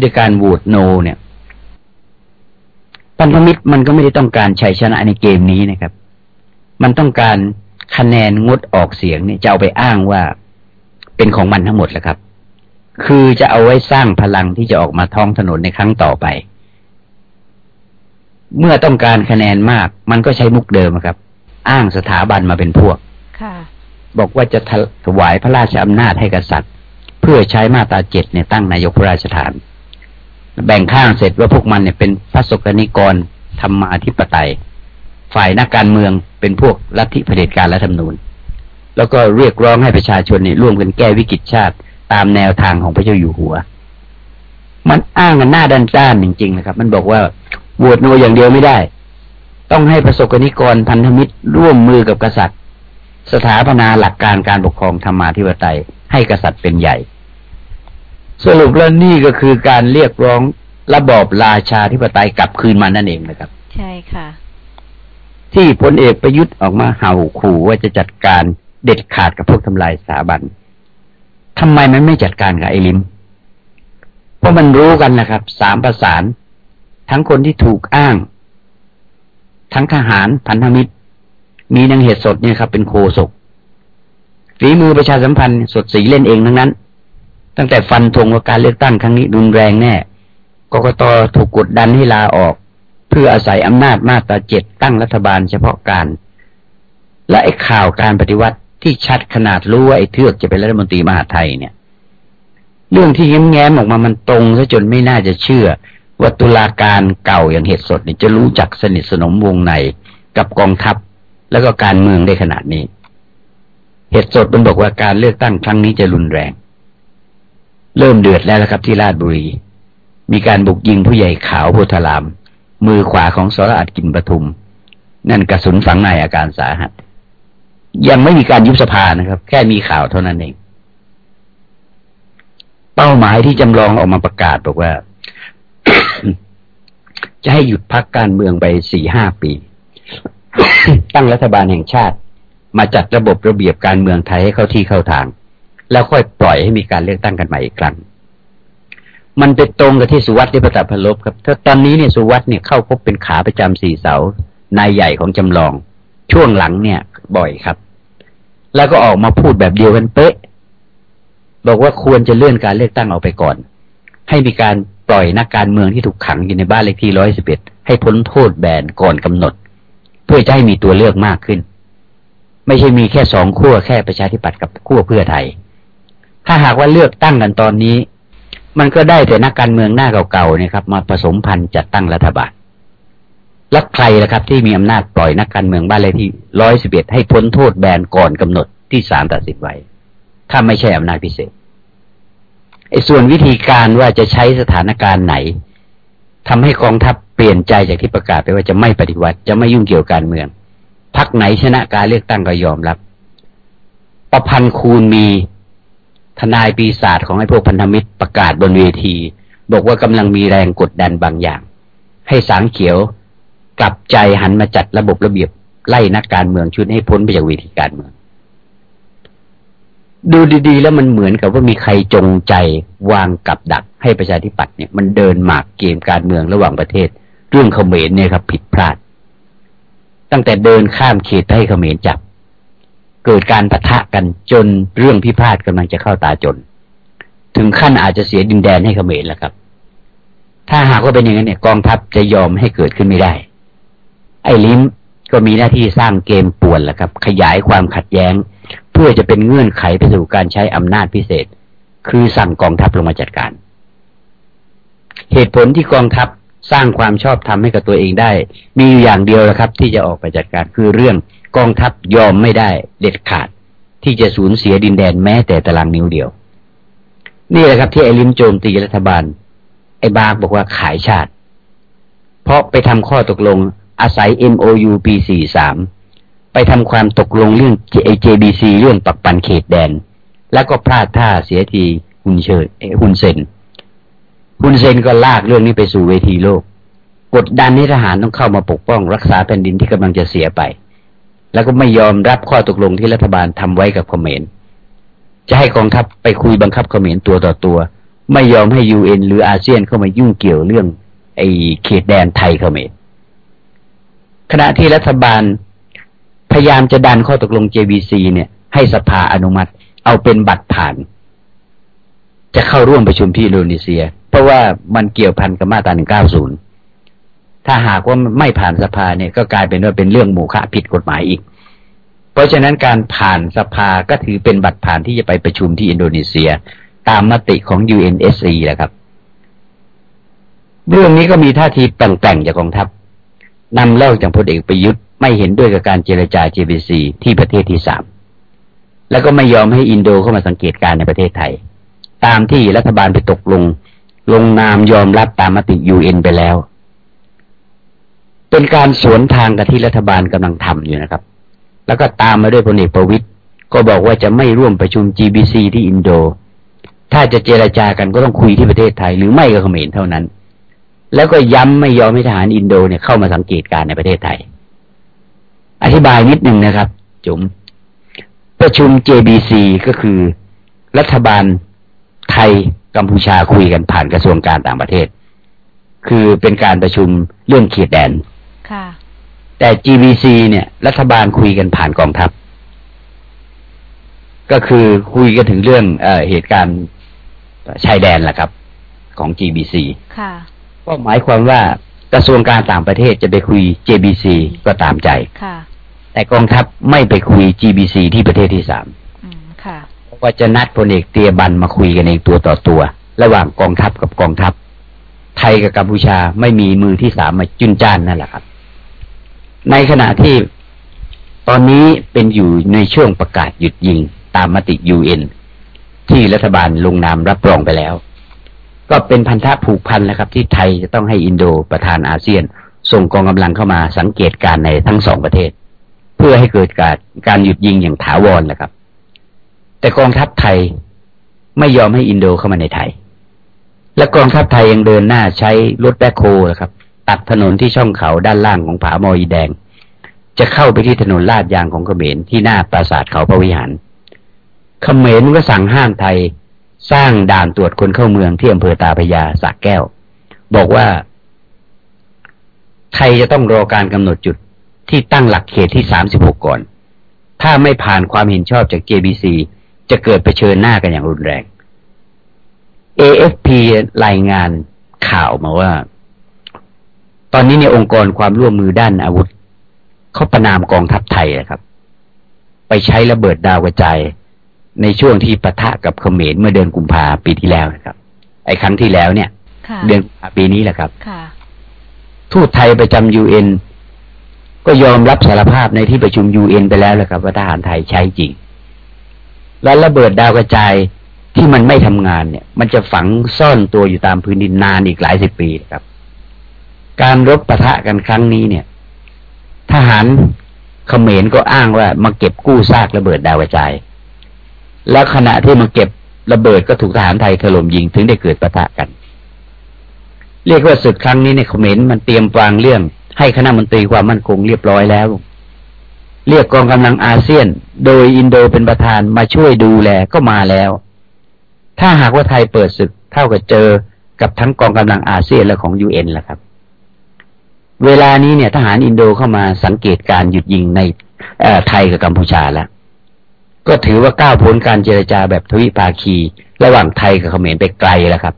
ด้วยการโหวตโน เนี่ย พันธมิตรมันก็ไม่ได้ต้องการชัยชนะในเกมนี้นะครับ มันต้องการคะแนนงดออกเสียงเนี่ยจะเอาไปอ้างว่าเป็นของมันทั้งหมดแหละครับ คือจะเอาไว้สร้างพลังที่จะออกมาท้องถนนในครั้งต่อไป เมื่อต้องการคะแนนมาก มันก็ใช้มุกเดิมครับ อ้างสถาบันมาเป็นพวกค่ะบอกว่าจะถวายพระราชอำนาจให้กษัตริย์ เพื่อใช้มาตราเจ็ดเนี่ยตั้งนายกพระราชทาน แบ่งข้างเสร็จว่าพวกมันเนี่ยเป็นพระสกนิกรธรรมาธิปไตย ฝ่ายนักการเมืองเป็นพวกลัทธิเผด็จการและธรรมนูญ แล้วก็เรียกร้องให้ประชาชนเนี่ยร่วมกันแก้วิกฤตชาติ ตามแนวทางของพระเจ้าอยู่หัว มันอ้างกันหน้าด้านด้านจริงๆนะครับ มันบอกว่า โหวตโนอย่างเดียวไม่ได้ ต้องให้ประสบกนิกรพันธมิตรร่วมมือกับกษัตริย์ สถาปนาหลักการการปกครองธรรมาธิปไตย ให้กษัตริย์เป็นใหญ่ สรุปแล้วนี่ก็คือการเรียกร้องระบอบราชาธิปไตยกลับคืนมานั่นเองนะครับ ใช่ค่ะ ที่พลเอกประยุทธ์ออกมาเห่าขู่ว่าจะจัดการเด็ดขาดกับพวกทำลายสถาบันทำไมมันไม่จัดการกับไอ้ลิม เพราะมันรู้กันนะครับ สามประสาน ทั้งคนที่ถูกอ้าง ทั้งทหารพันธมิตร มีนางเหตุสดเนี่ยครับ เป็นโคศกฝีมือประชาสัมพันธ์สดสีเล่นเองทั้งนั้น ตั้งแต่ฟันธงว่าการเลือกตั้งครั้งนี้รุนแรงแน่กกตถูกกดดันให้ลาออก เพื่ออาศัยอำนาจมาตราเจ็ดตั้งรัฐบาลเฉพาะการ และไอ้ข่าวการปฏิวัติที่ชัดขนาดรู้ว่าไอ้เทือกจะเป็นรัฐมนตรีมหาไทยเนี่ย เรื่องที่แง้มๆออกมามันตรงซะจนไม่น่าจะเชื่อ ว่าตุลาการเก่าอย่างเหตุสดเนี่ยจะรู้จักสนิทสนมวงในกับกองทัพแล้วก็การเมืองได้ขนาดนี้ เหตุสดมันบอกว่าการเลือกตั้งครั้งนี้จะรุนแรง เริ่มเดือดแล้วนะครับที่ราชบุรี มีการบุกยิงผู้ใหญ่ขาวโพธาราม มือขวาของสรอัดกินปทุม นั่นกระสุนฝังในอาการสาหัส ยังไม่มีการยุบสภานะครับ แค่มีข่าวเท่านั้นเอง เป้าหมายที่จำลองออกมาประกาศบอกว่า จะให้หยุดพักการเมืองไปสี่ห้าปี ตั้งรัฐบาลแห่งชาติ มาจัดระบบระเบียบการเมืองไทยให้เข้าที่เข้าทาง แล้วค่อยปล่อยให้มีการเลือกตั้งกันใหม่อีกครั้ง มันไปตรงกับที่สุวัสดิ์ที่ประตับพลบครับ ถ้าตอนนี้เนี่ยสุวัสดิ์เนี่ยเข้าพบเป็นขาประจำสี่เสานายใหญ่ของจำลอง ช่วงหลังเนี่ย บ่อยครับ แล้วก็ออกมาพูดแบบเดียวกันเป๊ะ บอกว่าควรจะเลื่อนการเลือกตั้งออกไปก่อน ให้มีการ ปล่อยนักการเมืองที่ถูกขังอยู่ในบ้านเลขที่ร้อยสิบเอ็ดให้พ้นโทษแบนก่อนกำหนด เพื่อจะให้มีตัวเลือกมากขึ้น ไม่ใช่มีแค่สองขั้วแค่ประชาธิปัตย์กับขั้วเพื่อไทย ถ้าหากว่าเลือกตั้งกันตอนนี้ มันก็ได้แต่นักการเมืองหน้าเก่าๆนี่ยครับ มาผสมพันธ์จัดตั้งรัฐบาลแล้วใครล่ะครับ ที่มีอำนาจปล่อยนักการเมืองบ้านเลขที่ร้อยสิบเอ็ดให้พ้นโทษแบนก่อนกำหนดที่ศาลตัดสินไว้ ถ้าไม่ใช่อำนาจพิเศษ ไอ้ส่วนวิธีการว่าจะใช้สถานการณ์ไหนทำให้กองทัพเปลี่ยนใจจากที่ประกาศไปว่าจะไม่ปฏิวัติ จะไม่ยุ่งเกี่ยวการเมืองพักไหนชนะการเลือกตั้งก็ยอมรับ ประพันธ์คูณมีทนายปีศาจของไอ้พวกพันธมิตรประกาศบนเวที บอกว่ากำลังมีแรงกดดันบางอย่าง ให้สางเขียวกลับใจหันมาจัดระบบระเบียบไล่นักการเมืองชุดให้พ้นไปจากเวทีการเมือง ดูดีๆ แล้วมันเหมือนกับว่ามีใครจงใจวางกับดักให้ประชาธิปัตย์เนี่ยมันเดินหมากเกมการเมืองระหว่างประเทศ เรื่องเขมรเนี่ยครับ ผิดพลาด ตั้งแต่เดินข้ามเขตให้เขมรจับ เกิดการปะทะกันจนเรื่องพิพาทกำลังจะเข้าตาจน ถึงขั้นอาจจะเสียดินแดนให้เขมรแล้วครับ ถ้าหากว่าเป็นอย่างนั้นเนี่ยกองทัพจะยอมให้เกิดขึ้นไม่ได้ ไอ้ลิ้มก็มีหน้าที่สร้างเกมป่วนแหละครับ ขยายความขัดแย้ง พื่อจะเป็นเงื่อนไขไปสู่การใช้อำนาจพิเศษ คือสั่งกองทัพลงมาจัดการ เหตุผลที่กองทัพสร้างความชอบธรรมให้กับตัวเองได้ มีอยู่อย่างเดียวนะครับ ที่จะออกไปจัดการคือเรื่องกองทัพยอมไม่ได้เด็ดขาด ที่จะสูญเสียดินแดนแม้แต่ตารางนิ้วเดียว นี่แหละครับที่ไอ้ลิมโจมตีรัฐบาล ไอ้บากบอกว่าขายชาติ เพราะไปทำข้อตกลงอาศัย MOU ปี 43 ไปทำความตกลงเรื่อง JBC เรื่องปักปันเขตแดน แล้วก็พลาดท่าเสียทีหุนเชิญหุนเซนหุนเซนก็ลากเรื่องนี้ไปสู่เวทีโลก กดดันให้ทหารต้องเข้ามาปกป้อง รักษาแผ่นดินที่กำลังจะเสียไป แล้วก็ไม่ยอมรับข้อตกลงที่รัฐบาลทำไว้กับเขมรจะให้กองทัพไปคุยบังคับเขมรตัวต่อตัว ไม่ยอมให้ยูเอ็นหรืออาเซียนเข้ามายุ่งเกี่ยวเรื่องไอ้เขตแดนไทยเขมรขณะที่รัฐบาล พยายามจะดันข้อตกลง JBC เนี่ยให้สภาอนุมัติ เอาเป็นบัตรผ่าน จะเข้าร่วมประชุมที่อินโดนีเซีย เพราะว่ามันเกี่ยวพันกับมาตรา 190 ถ้าหากว่าไม่ผ่านสภาเนี่ยก็กลายเป็นว่าเป็นเรื่องหมู่ฆะผิดกฎหมายอีก เพราะฉะนั้นการผ่านสภาก็ถือเป็นบัตรผ่านที่จะไปประชุมที่อินโดนีเซีย ตามมติของ UNSC แหละครับ เรื่องนี้ก็มีท่าทีแต่งๆจากกองทัพนำเล่าจากพลเอกประยุทธ์ ไม่เห็นด้วยกับการเจรจา JBC ที่ประเทศที่สามแล้วก็ไม่ยอมให้อินโดเข้ามาสังเกตการในประเทศไทย ตามที่รัฐบาลไปตกลง ลงนามยอมรับตามมติยูเอ็นไปแล้ว เป็นการสวนทางกับที่รัฐบาลกำลังทำอยู่นะครับ แล้วก็ตามมาด้วยพลเอกประวิตยก็บอกว่าจะไม่ร่วมประชุม GBC ที่อินโด ถ้าจะเจรจากันก็ต้องคุยที่ประเทศไทย หรือไม่ก็เขมรเท่านั้น แล้วก็ย้ำไม่ยอมให้ทหารอินโดเนี่ยเข้ามาสังเกตการในประเทศไทย อธิบายนิดนึงนะครับจุ๋มประชุม JBC ก็คือรัฐบาลไทยกัมพูชาคุยกันผ่านกระทรวงการต่างประเทศ คือเป็นการประชุมเรื่องเขตแดนค่ะ แต่ GBC เนี่ย รัฐบาลคุยกันผ่านกองทัพ ก็คือคุยกันถึงเรื่องเอเหตุการณ์ชายแดนแหละครับ ของ GBC ค่ะก็หมายความว่ากระทรวงการต่างประเทศจะไปคุย JBC ก็ตามใจค่ะ แต่กองทัพไม่ไปคุย GBC ที่ประเทศที่สามค่ะว่าจะนัดพลเอกเตียบันมาคุยกันเองตัวต่อตัว ระหว่างกองทัพกับกองทัพ ไทยกับกัมพูชาไม่มีมือที่สามมาจุนจ้านนั่นแหละครับ ในขณะที่ตอนนี้เป็นอยู่ในช่วงประกาศหยุดยิงตามมติยูเอ็นที่รัฐบาลลงนามรับรองไปแล้ว ก็เป็นพันธะผูกพันแล้วครับ ที่ไทยจะต้องให้อินโดประธานอาเซียน ส่งกองกำลังเข้ามาสังเกตการในทั้งสองประเทศ เพื่อให้เกิดการการหยุดยิงอย่างถาวรแหละครับ แต่กองทัพไทยไม่ยอมให้อินโดเข้ามาในไทย และกองทัพไทยยังเดินหน้าใช้รถแบคโฮนะครับ ตัดถนนที่ช่องเขาด้านล่างของผามอยแดง จะเข้าไปที่ถนนลาดยางของเขมรที่หน้าปราสาทเขาพระวิหารเขมรก็สั่งห้ามไทยสร้างด่านตรวจคนเข้าเมืองที่อำเภอตาพยาสักแก้ว บอกว่า ไทยจะต้องรอการกำหนดจุด ที่ตั้งหลักเขตที่สามสิบหกก่อน ถ้าไม่ผ่านความเห็นชอบจาก JBC จะเกิดไปเชิญหน้ากันอย่างรุนแรง AFP รายงานข่าวมาว่า ตอนนี้ในองค์กรความร่วมมือด้านอาวุธ เขาประนามกองทัพไทยนะครับ ไปใช้ระเบิดดาวกระจายในช่วงที่ปะทะกับเขมรเมื่อเดือนกุมภาปีที่แล้วนะครับ ไอ้ครั้งที่แล้วเนี่ย เดือนปีนี้แหละครับทูตไทยประจำยูเอ็น ก็ยอมรับสารภาพในที่ประชุมยูเอ็นไปแล้วแหละครับว่าทหารไทยใช้จริง แล้วระเบิดดาวกระจายที่มันไม่ทำงานเนี่ย มันจะฝังซ่อนตัวอยู่ตามพื้นดินนานอีกหลายสิบปีครับ การรบปะทะกันครั้งนี้เนี่ย ทหารเขมรก็อ้างว่ามาเก็บกู้ซากระเบิดดาวกระจาย แล้วขณะที่มันเก็บระเบิดก็ถูกทหารไทยถล่มยิงถึงได้เกิดปะทะกัน เรียกว่าศึกครั้งนี้ในเขมรมันเตรียมวางเรื่อง ให้คณะมนตรีความมั่นคงเรียบร้อยแล้ว เรียกกองกำลังอาเซียน โดยอินโดเป็นประธานมาช่วยดูแลก็มาแล้ว ถ้าหากว่าไทยเปิดศึกเท่ากับเจอกับทั้งกองกำลังอาเซียนและของยูเอ็นแหละครับ เวลานี้เนี่ย ทหารอินโดเข้ามาสังเกตการหยุดยิงในไทยกับกัมพูชาแล้วก็ถือว่าก้าวพ้นการเจรจาแบบทวิภาคี ระหว่างไทยกับเขมรไปไกลแล้วครับ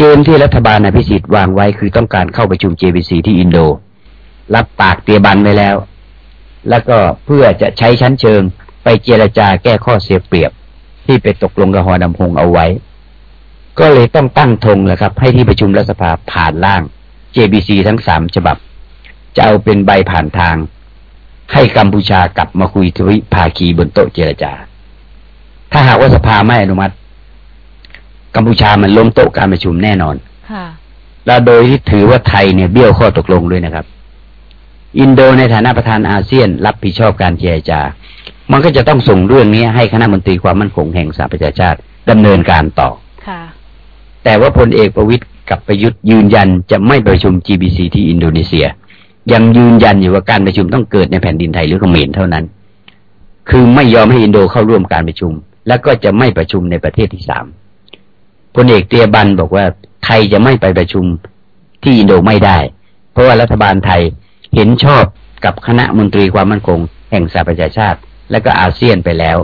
เกมที่รัฐบาลนายพิสิทธิ์วางไว้คือต้องการเข้าประชุม JBC ที่อินโด รับปากเตียบันไปแล้ว แล้วก็เพื่อจะใช้ชั้นเชิงไปเจรจาแก้ข้อเสียเปรียบ ที่ไปตกลงกับฮอดำพงเอาไว้ ก็เลยต้องตั้งธงแหละครับ ให้ที่ประชุมรัฐสภาผ่านร่าง JBC ทั้งสามฉบับ จะเอาเป็นใบผ่านทาง ให้กัมพูชากลับมาคุยทวิภาคีบนโต๊ะเจรจา ถ้าหากว่าสภาไม่อนุมัติ กัมพูชามันล้มโต๊ะการประชุมแน่นอนค่ะและโดยที่ถือว่าไทยเนี่ยเบี้ยวข้อตกลงด้วยนะครับ อินโดในฐานะประธานอาเซียน รับผิดชอบการเจรจา มันก็จะต้องส่งเรื่องนี้ให้คณะมนตรีความมั่นคงแห่งสหประชาชาติดำเนินการต่อค่ะ แต่ว่าพลเอกประวิตยกับประยุทธ์ยืนยันจะไม่ประชุม GBC ที่อินโดนีเซีย ยังยืนยันอยู่ว่าการประชุมต้องเกิดในแผ่นดินไทยหรือเขมรเท่านั้น คือไม่ยอมให้อินโดเข้าร่วมการประชุม และก็จะไม่ประชุมในประเทศที่สาม พลเอกเตียบันบอกว่าไทยจะไม่ไปประชุมที่อินโดไม่ได้ เพราะว่ารัฐบาลไทยเห็นชอบกับคณะมนตรีความมั่นคง แห่งสหประชาชาติ และก็อาเซียนไปแล้ว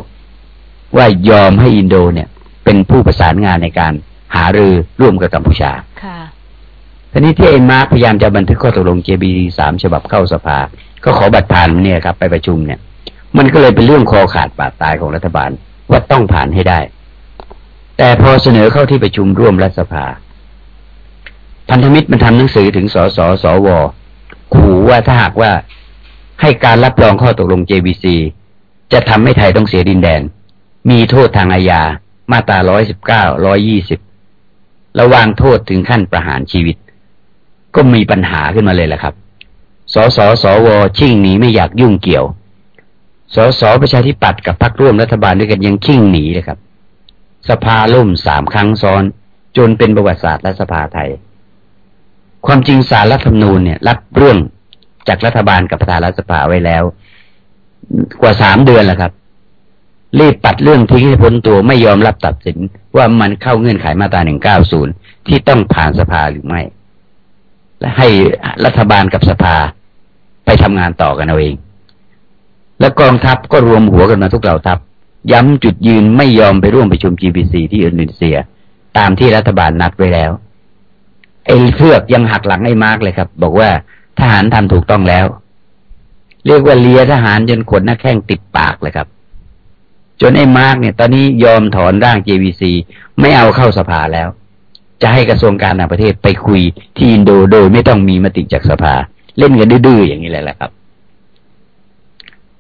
ว่ายอมให้อินโดเนี่ย เป็นผู้ประสานงานในการหารือร่วมกับกัมพูชาค่ะทีนี้ที่ไอ้มาร์คพยายามจะบันทึกข้อตกลง JBC สามฉบับเข้าสภา ก็ขอบัตรผ่านเนี่ยครับ ไปประชุมเนี่ย มันก็เลยเป็นเรื่องคอขาดบาดตายของรัฐบาลว่าต้องผ่านให้ได้ แต่พอเสนอเข้าที่ประชุมร่วมรัฐสภา พันธมิตรมันทำหนังสือถึงสสสวขู่ว่าถ้าหากว่าให้การรับรองข้อตกลง JBC จะทำให้ไทยต้องเสียดินแดน มีโทษทางอาญา มาตราร้อยสิบเก้าร้อยี่สิบระวางโทษถึงขั้นประหารชีวิต ก็มีปัญหาขึ้นมาเลยแหละครับ สสสว ชิ่งหนีไม่อยากยุ่งเกี่ยว สสประชาธิปัตย์กับพรรคร่วมรัฐบาลด้วยกันยังชิ่งหนีเลยครับ สภาล่มสามครั้งซ้อน จนเป็นประวัติศาสตร์รัฐสภาไทย ความจริงสารรัฐธรรมนูญเนี่ย รับเรื่องจากรัฐบาลกับประธานรัฐสภาไว้แล้ว กว่าสามเดือนแล้วครับ รีบปัดเรื่องทิ้งให้พ้นตัวไม่ยอมรับตัดสินว่ามันเข้าเงื่อนไขมาตราหนึ่งเก้าศูนย์ที่ต้องผ่านสภาหรือไม่ และให้รัฐบาลกับสภาไปทำงานต่อกันเอาเอง แล้วกองทัพก็รวมหัวกันมาทุกเหล่าทัพ ย้ำจุดยืนไม่ยอมไปร่วมประชุม GBC ที่อินโดนีเซีย ตามที่รัฐบาลนัดไว้แล้ว ไอ้เทือกยังหักหลังไอ้มาร์กเลยครับ บอกว่าทหารทำถูกต้องแล้ว เรียกว่าเลียทหารจนขนหน้าแข้งติดปากเลยครับ จนไอ้มาร์กเนี่ย ตอนนี้ยอมถอนร่าง JBC ไม่เอาเข้าสภาแล้ว จะให้กระทรวงการต่างประเทศไปคุยที่อินโดโดยไม่ต้องมีมติจากสภา เล่นกันดื้อๆอย่างนี้แหละครับ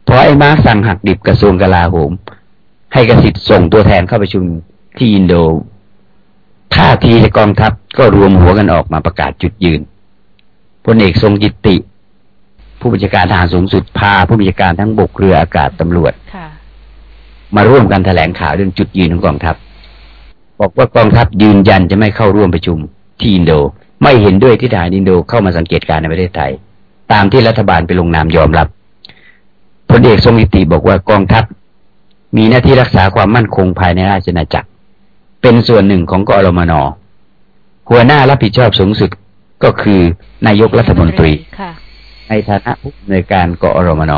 พอไอ้มาร์กสั่งหักดิบกระทรวงกลาโหม ให้กสิทธิ์ส่งตัวแทนเข้าประชุมที่อินโดท่าทีในกองทัพก็รวมหัวกันออกมาประกาศจุดยืนพลเอกทรงกิตติผู้บัญชาการทหารสูงสุดพาผู้บัญชาการทั้งบกเรืออากาศตำรวจค่ะมาร่วมกันแถลงข่าวเรื่องจุดยืนของกองทัพ บอกว่ากองทัพยืนยันจะไม่เข้าร่วมประชุมที่อินโด ไม่เห็นด้วยที่ทหารอินโดเข้ามาสังเกตการณ์ในประเทศไทย ตามที่รัฐบาลไปลงนามยอมรับพลเอกทรงกิตติบอกว่ากองทัพ มีหน้าที่รักษาความมั่นคงภายในราชอาณาจักร เป็นส่วนหนึ่งของกอรมนหัวหน้ารับผิดชอบสูงสุดก็คือนายกรัฐมนตรีค่ะในฐานะผู้อำนวยการกอรมน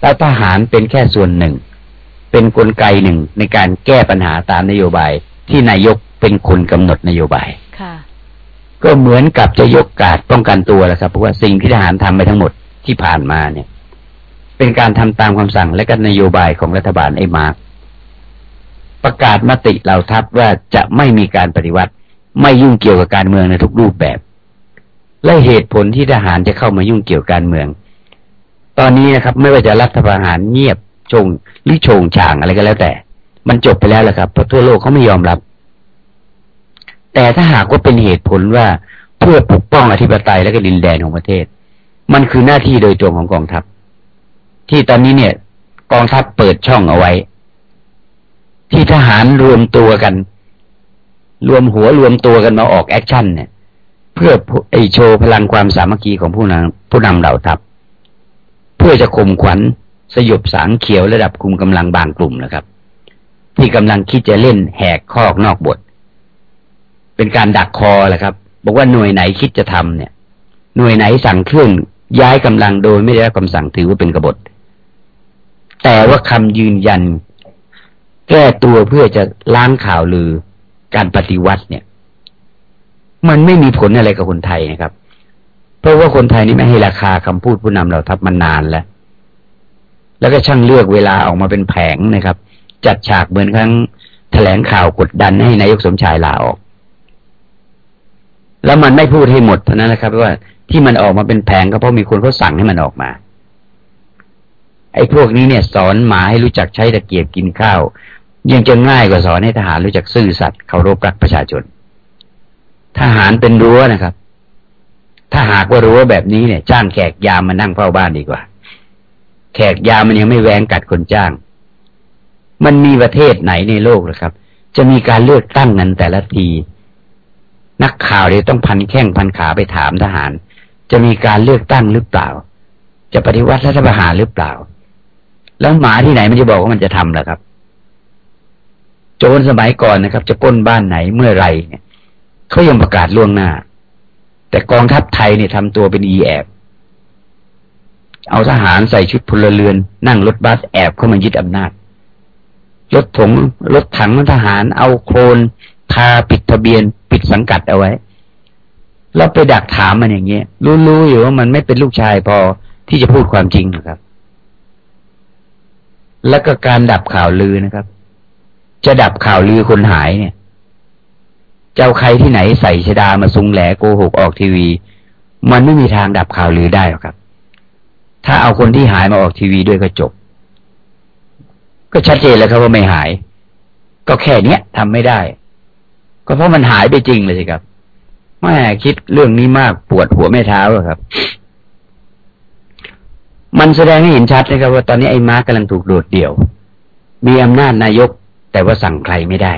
และทหารเป็นแค่ส่วนหนึ่ง เป็นนกลไกหนึ่งในการแก้ปัญหาตามนโยบายที่นายกเป็นคนกำหนดนโยบายค่ะก็เหมือนกับจะยกการป้องกันตัวแหละครับเพราะว่าสิ่งที่ทหารทำไปทั้งหมดที่ผ่านมาเนี่ย เป็นการทำตามคำสั่งและก็นโยบายของรัฐบาลไอ้มาร์กประกาศมติเหล่าทัพว่าจะไม่มีการปฏิวัติ ไม่ยุ่งเกี่ยวกับการเมืองในทุกรูปแบบ และเหตุผลที่ทหารจะเข้ามายุ่งเกี่ยวการเมือง ตอนนี้นะครับ ไม่ว่าจะรัฐประหารเงียบชงหรือโชงช่างอะไรก็แล้วแต่ มันจบไปแล้วแหละครับเพราะทั่วโลกเขาไม่ยอมรับ แต่ถ้าหากว่าเป็นเหตุผลว่าเพื่อปกป้องอธิปไตยและก็ดินแดนของประเทศ มันคือหน้าที่โดยตรงของกองทัพ ที่ตอนนี้เนี่ย กองทัพเปิดช่องเอาไว้ ที่ทหารรวมตัวกัน รวมหัวรวมตัวกันมาออก action เนี่ย เพื่อไอโชว์พลังความสามัคคีของผู้นำผู้นำเหล่าทัพ เพื่อจะข่มขวัญสยบสางเขียวระดับคุมกำลังบางกลุ่มนะครับ ที่กำลังคิดจะเล่นแหกคอกนอกบท เป็นการดักคอแหละครับ บอกว่าหน่วยไหนคิดจะทำเนี่ย หน่วยไหนสั่งเคลื่อนย้ายกำลังโดยไม่ได้รับคำสั่งถือว่าเป็นกบฏ แต่ว่าคำยืนยัน แก้ตัวเพื่อจะล้างข่าวลือการปฏิวัติเนี่ย มันไม่มีผลอะไรกับคนไทยนะครับ เพราะว่าคนไทยนี่ไม่ให้ราคาคำพูดผู้นำเราทับมานานแล้ว แล้วก็ช่างเลือกเวลาออกมาเป็นแผงนะครับ จัดฉากเหมือนครั้งแถลงข่าวกดดันให้นายกสมชายลาออก แล้วมันไม่พูดให้หมดเท่านั้นแหละครับว่าที่มันออกมาเป็นแผงก็เพราะมีคนเขาสั่งให้มันออกมา ไอ้พวกนี้เนี่ยสอนหมาให้รู้จักใช้ตะเกียบกินข้าว ยังจะง่ายกว่าสอนให้ทหารรู้จักซื่อสัตย์เคารพรักประชาชน ทหารเป็นรั้วนะครับ ถ้าหากว่ารั้วแบบนี้เนี่ยจ้างแขกยามมานั่งเฝ้าบ้านดีกว่า แขกยามมันยังไม่แวงกัดคนจ้าง มันมีประเทศไหนในโลกหรอครับ จะมีการเลือกตั้งนั้นแต่ละที นักข่าวเดี๋ยวต้องพันแข้งพันขาไปถามทหาร จะมีการเลือกตั้งหรือเปล่า จะปฏิวัติรัฐประหารหรือเปล่า แล้วหมาที่ไหนมันจะบอกว่ามันจะทำล่ะครับ โจรสมัยก่อนนะครับ จะป้นบ้านไหนเมื่อไรเนี่ยเขายังประกาศล่วงหน้า แต่กองทัพไทยเนี่ยทำตัวเป็นอีแอบเอาทหารใส่ชุดพลเรือน นั่งรถบัสแอบเข้ามายึดอำนาจรถถงรถถังทหารเอาโคลนทาปิดทะเบียน ปิดสังกัดเอาไว้เราไปดักถามมันอย่างเงี้ยรู้ๆอยู่ว่ามันไม่เป็นลูกชายพอที่จะพูดความจริงนะครับ แล้วก็การดับข่าวลือนะครับ จะดับข่าวลือคนหายเนี่ย เจ้าใครที่ไหนใส่ชดามาซุงแหลโกหกออกทีวี มันไม่มีทางดับข่าวลือได้หรอกครับ ถ้าเอาคนที่หายมาออกทีวีด้วยก็จบ ก็ชัดเจนแล้วครับว่าไม่หาย ก็แค่เนี้ยทำไม่ได้ ก็เพราะมันหายไปจริงเลยสิครับแม่คิดเรื่องนี้มากปวดหัวแม่เท้าครับ มันแสดงให้เห็นชัดนะครับว่าตอนนี้ไอ้มาร์กำลังถูกโดดเดี่ยว มีอำนาจนายก แต่ว่าสั่งใครไม่ได้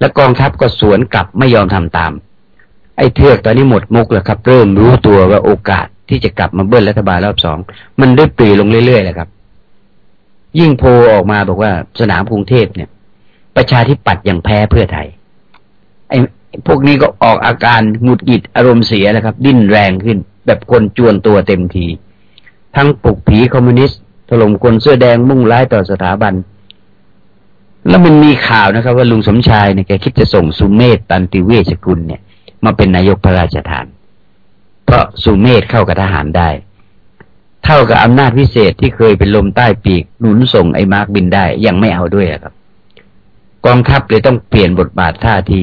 แล้วกองทัพก็สวนกลับไม่ยอมทำตาม ไอ้เทือกตอนนี้หมดมุกแล้วครับ เริ่มรู้ตัวว่าโอกาสที่จะกลับมาเบิ้ลรัฐบาลรอบสองมันได้ปรีลงเรื่อยๆแหละครับ ยิ่งโพออกมาบอกว่าสนามกรุงเทพเนี่ย ประชาธิปัตย์ยังแพ้เพื่อไทย ไอ้พวกนี้ก็ออกอาการหงุดหงิดอารมณ์เสียแล้วครับ ดิ้นแรงขึ้น แบบคนจวนตัวเต็มที ทั้งปลุกผีคอมมิวนิสต์ถล่มคนเสื้อแดงมุ่งร้ายต่อสถาบัน แล้วมันมีข่าวนะครับ ว่าลุงสมชายเนี่ยแกคิดจะส่งสุเมธตันติเวชกุลเนี่ย มาเป็นนายกพระราชทาน เพราะสุเมธเข้ากับทหารได้ เท่ากับอำนาจพิเศษที่เคยเป็นลมใต้ปีกหนุนส่งไอ้มาร์กบินได้ยังไม่เอาด้วยครับ กองทัพเลยต้องเปลี่ยนบทบาทท่าที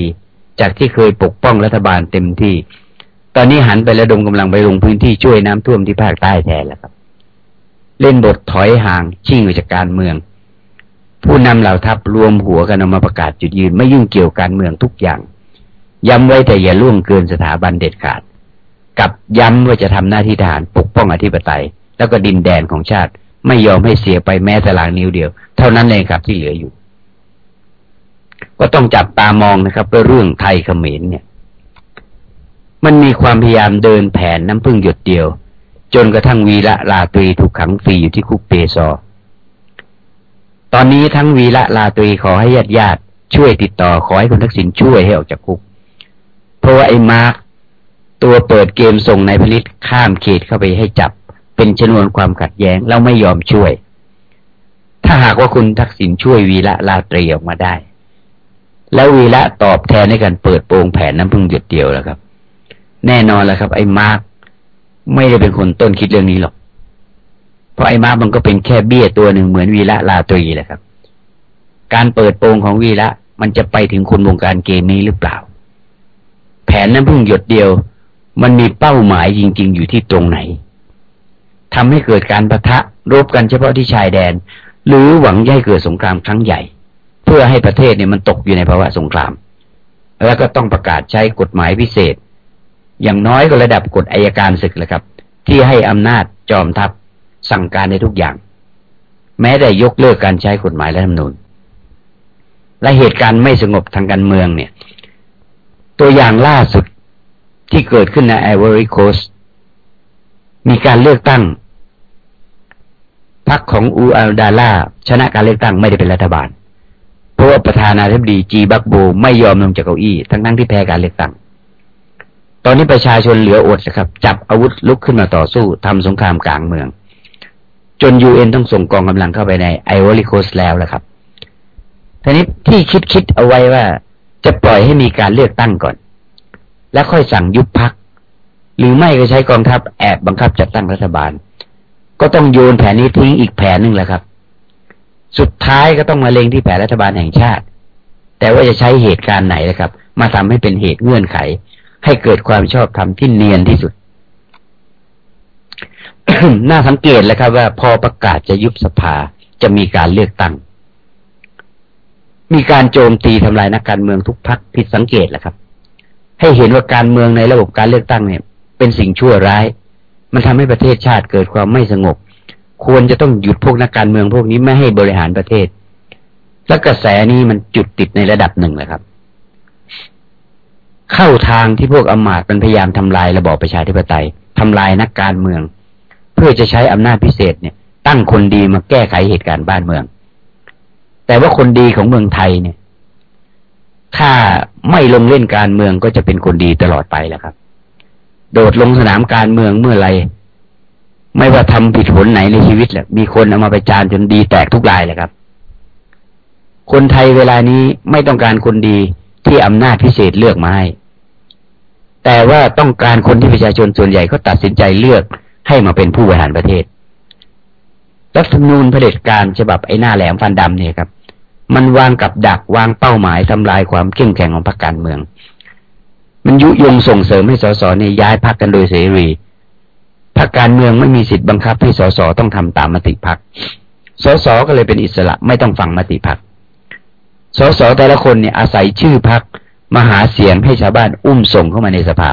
จากที่เคยปกป้องรัฐบาลเต็มที่ ตอนนี้หันไประดมกำลังไปลงพื้นที่ช่วยน้ำท่วมที่ภาคใต้แทนแล้วครับ เล่นบทถอยห่างชิ่งออกจากการเมือง ผู้นำเหล่าทัพรวมหัวกันออกมาประกาศจุดยืนไม่ยุ่งเกี่ยวการเมืองทุกอย่าง ย้ำไว้แต่อย่าล่วงเกินสถาบันเด็ดขาด กับย้ำว่าจะทำหน้าที่ทหารปกป้องอธิปไตย แล้วก็ดินแดนของชาติไม่ยอมให้เสียไปแม้แต่ลางนิ้วเดียว เท่านั้นเองครับที่เหลืออยู่ ก็ต้องจับตามองนะครับเรื่องไทยเขมรเนี่ย มันมีความพยายามเดินแผนน้ำพึ่งหยดเดียว จนกระทั่งวีละลาตรีถูกขังฟรีอยู่ที่คุกเปซอ ตอนนี้ทั้งวีละลาตรีขอให้ญาติญาติช่วยติดต่อขอให้คุณทักษิณช่วยให้ออกจากคุก เพราะว่าไอ้มาร์กตัวเปิดเกมส่งนายผลิตข้ามเขตเข้าไปให้จับ เป็นชนวนความขัดแย้งแล้วไม่ยอมช่วย ถ้าหากว่าคุณทักษิณช่วยวีละลาตรีออกมาได้ แล้ววีระตอบแทนในการเปิดโปงแผนน้ำพึ่งหยดเดียวแล้วครับ แน่นอนแล้วครับ ไอ้มาร์ก ไม่ได้เป็นคนต้นคิดเรื่องนี้หรอก เพราะไอ้มามันก็เป็นแค่เบี้ยตัวหนึ่งเหมือนวีระลาตรีแหละครับ การเปิดโปงของวีระมันจะไปถึงคนวงการเกมนี้หรือเปล่า แผนน้ำพึ่งหยดเดียว มันมีเป้าหมายจริง ๆ อยู่ที่ตรงไหนทำให้เกิดการประทะรบกันเฉพาะที่ชายแดน หรือหวังให้เกิดสงครามครั้งใหญ่ เพื่อให้ประเทศเนี่ยมันตกอยู่ในภาวะสงคราม แล้วก็ต้องประกาศใช้กฎหมายพิเศษ อย่างน้อยก็ระดับกฎอายการศึกแหละครับ ที่ให้อำนาจจอมทัพสั่งการในทุกอย่าง แม้แต่ยกเลิกการใช้กฎหมายและธรรมนูญและเหตุการณ์ไม่สงบทางการเมืองเนี่ย ตัวอย่างล่าสุดที่เกิดขึ้นในไอวอรี่โคสต์มีการเลือกตั้งพรรคของอูอัลดาล่าชนะการเลือกตั้งไม่ได้เป็นรัฐบาลเพราะประธานาธิบดีจีบักโบไม่ยอมลงจากเก้าอี้ทั้งทั้งที่แพ้การเลือกตั้ง ตอนนี้ประชาชนเหลืออดนะครับ จับอาวุธลุกขึ้นมาต่อสู้ทำสงครามกลางเมือง จนยูเอ็นต้องส่งกองกำลังเข้าไปในไอวอรี่โคสต์แล้วแหละครับทีนี้ที่คิดคิดเอาไว้ว่าจะปล่อยให้มีการเลือกตั้งก่อน แล้วค่อยสั่งยุบพัก หรือไม่ก็ใช้กองทัพแอบบังคับจัดตั้งรัฐบาล ก็ต้องโยนแผนนี้ทิ้งอีกแผนหนึ่งแหละครับ สุดท้ายก็ต้องมาเล็งที่แผนรัฐบาลแห่งชาติ แต่ว่าจะใช้เหตุการณ์ไหนนะครับ มาทำให้เป็นเหตุเงื่อนไข ให้เกิดความชอบธรรมที่เนียนที่สุด น่าสังเกตแล้วครับ ว่าพอประกาศจะยุบสภาจะมีการเลือกตั้ง มีการโจมตีทำลายนักการเมืองทุกพักผิดสังเกตแหละครับ ให้เห็นว่าการเมืองในระบบการเลือกตั้งเนี่ย เป็นสิ่งชั่วร้าย มันทำให้ประเทศชาติเกิดความไม่สงบ ควรจะต้องหยุดพวกนักการเมืองพวกนี้ไม่ให้บริหารประเทศ และกระแสนี้มันจุดติดในระดับหนึ่งแหละครับ เข้าทางที่พวกอำมาตย์มันพยายามทำลายระบอบประชาธิปไตยทำลายนักการเมือง เพื่อจะใช้อำนาจพิเศษเนี่ย ตั้งคนดีมาแก้ไขเหตุการณ์บ้านเมือง แต่ว่าคนดีของเมืองไทยเนี่ย ถ้าไม่ลงเล่นการเมืองก็จะเป็นคนดีตลอดไปแหละครับ โดดลงสนามการเมืองเมื่อไรไม่ว่าทำผิดผลไหนในชีวิตแหละมีคนเอามาไปจานจนดีแตกทุกรายเลยครับ คนไทยเวลานี้ไม่ต้องการคนดี ที่อำนาจพิเศษเลือกมาให้แต่ว่าต้องการคนที่ประชาชนส่วนใหญ่เขาตัดสินใจเลือกให้มาเป็นผู้บริหารประเทศ รัฐธรรมนูญเผด็จการฉบับไอ้หน้าแหลมฟันดำเนี่ยครับ มันวางกับดักวางเป้าหมายทำลายความเข้มแข็งของพรรคการเมือง มันยุยงส่งเสริมให้สสเนี่ยย้ายพรรคกันโดยเสรีพรรคการเมืองไม่มีสิทธิ์บังคับให้สสต้องทำตามมติพรรคสสก็เลยเป็นอิสระไม่ต้องฟังมติพรรค สสแต่ละคนเนี่ยอาศัยชื่อพักมาหาเสียงให้ชาวบ้านอุ้มส่งเข้ามาในสภา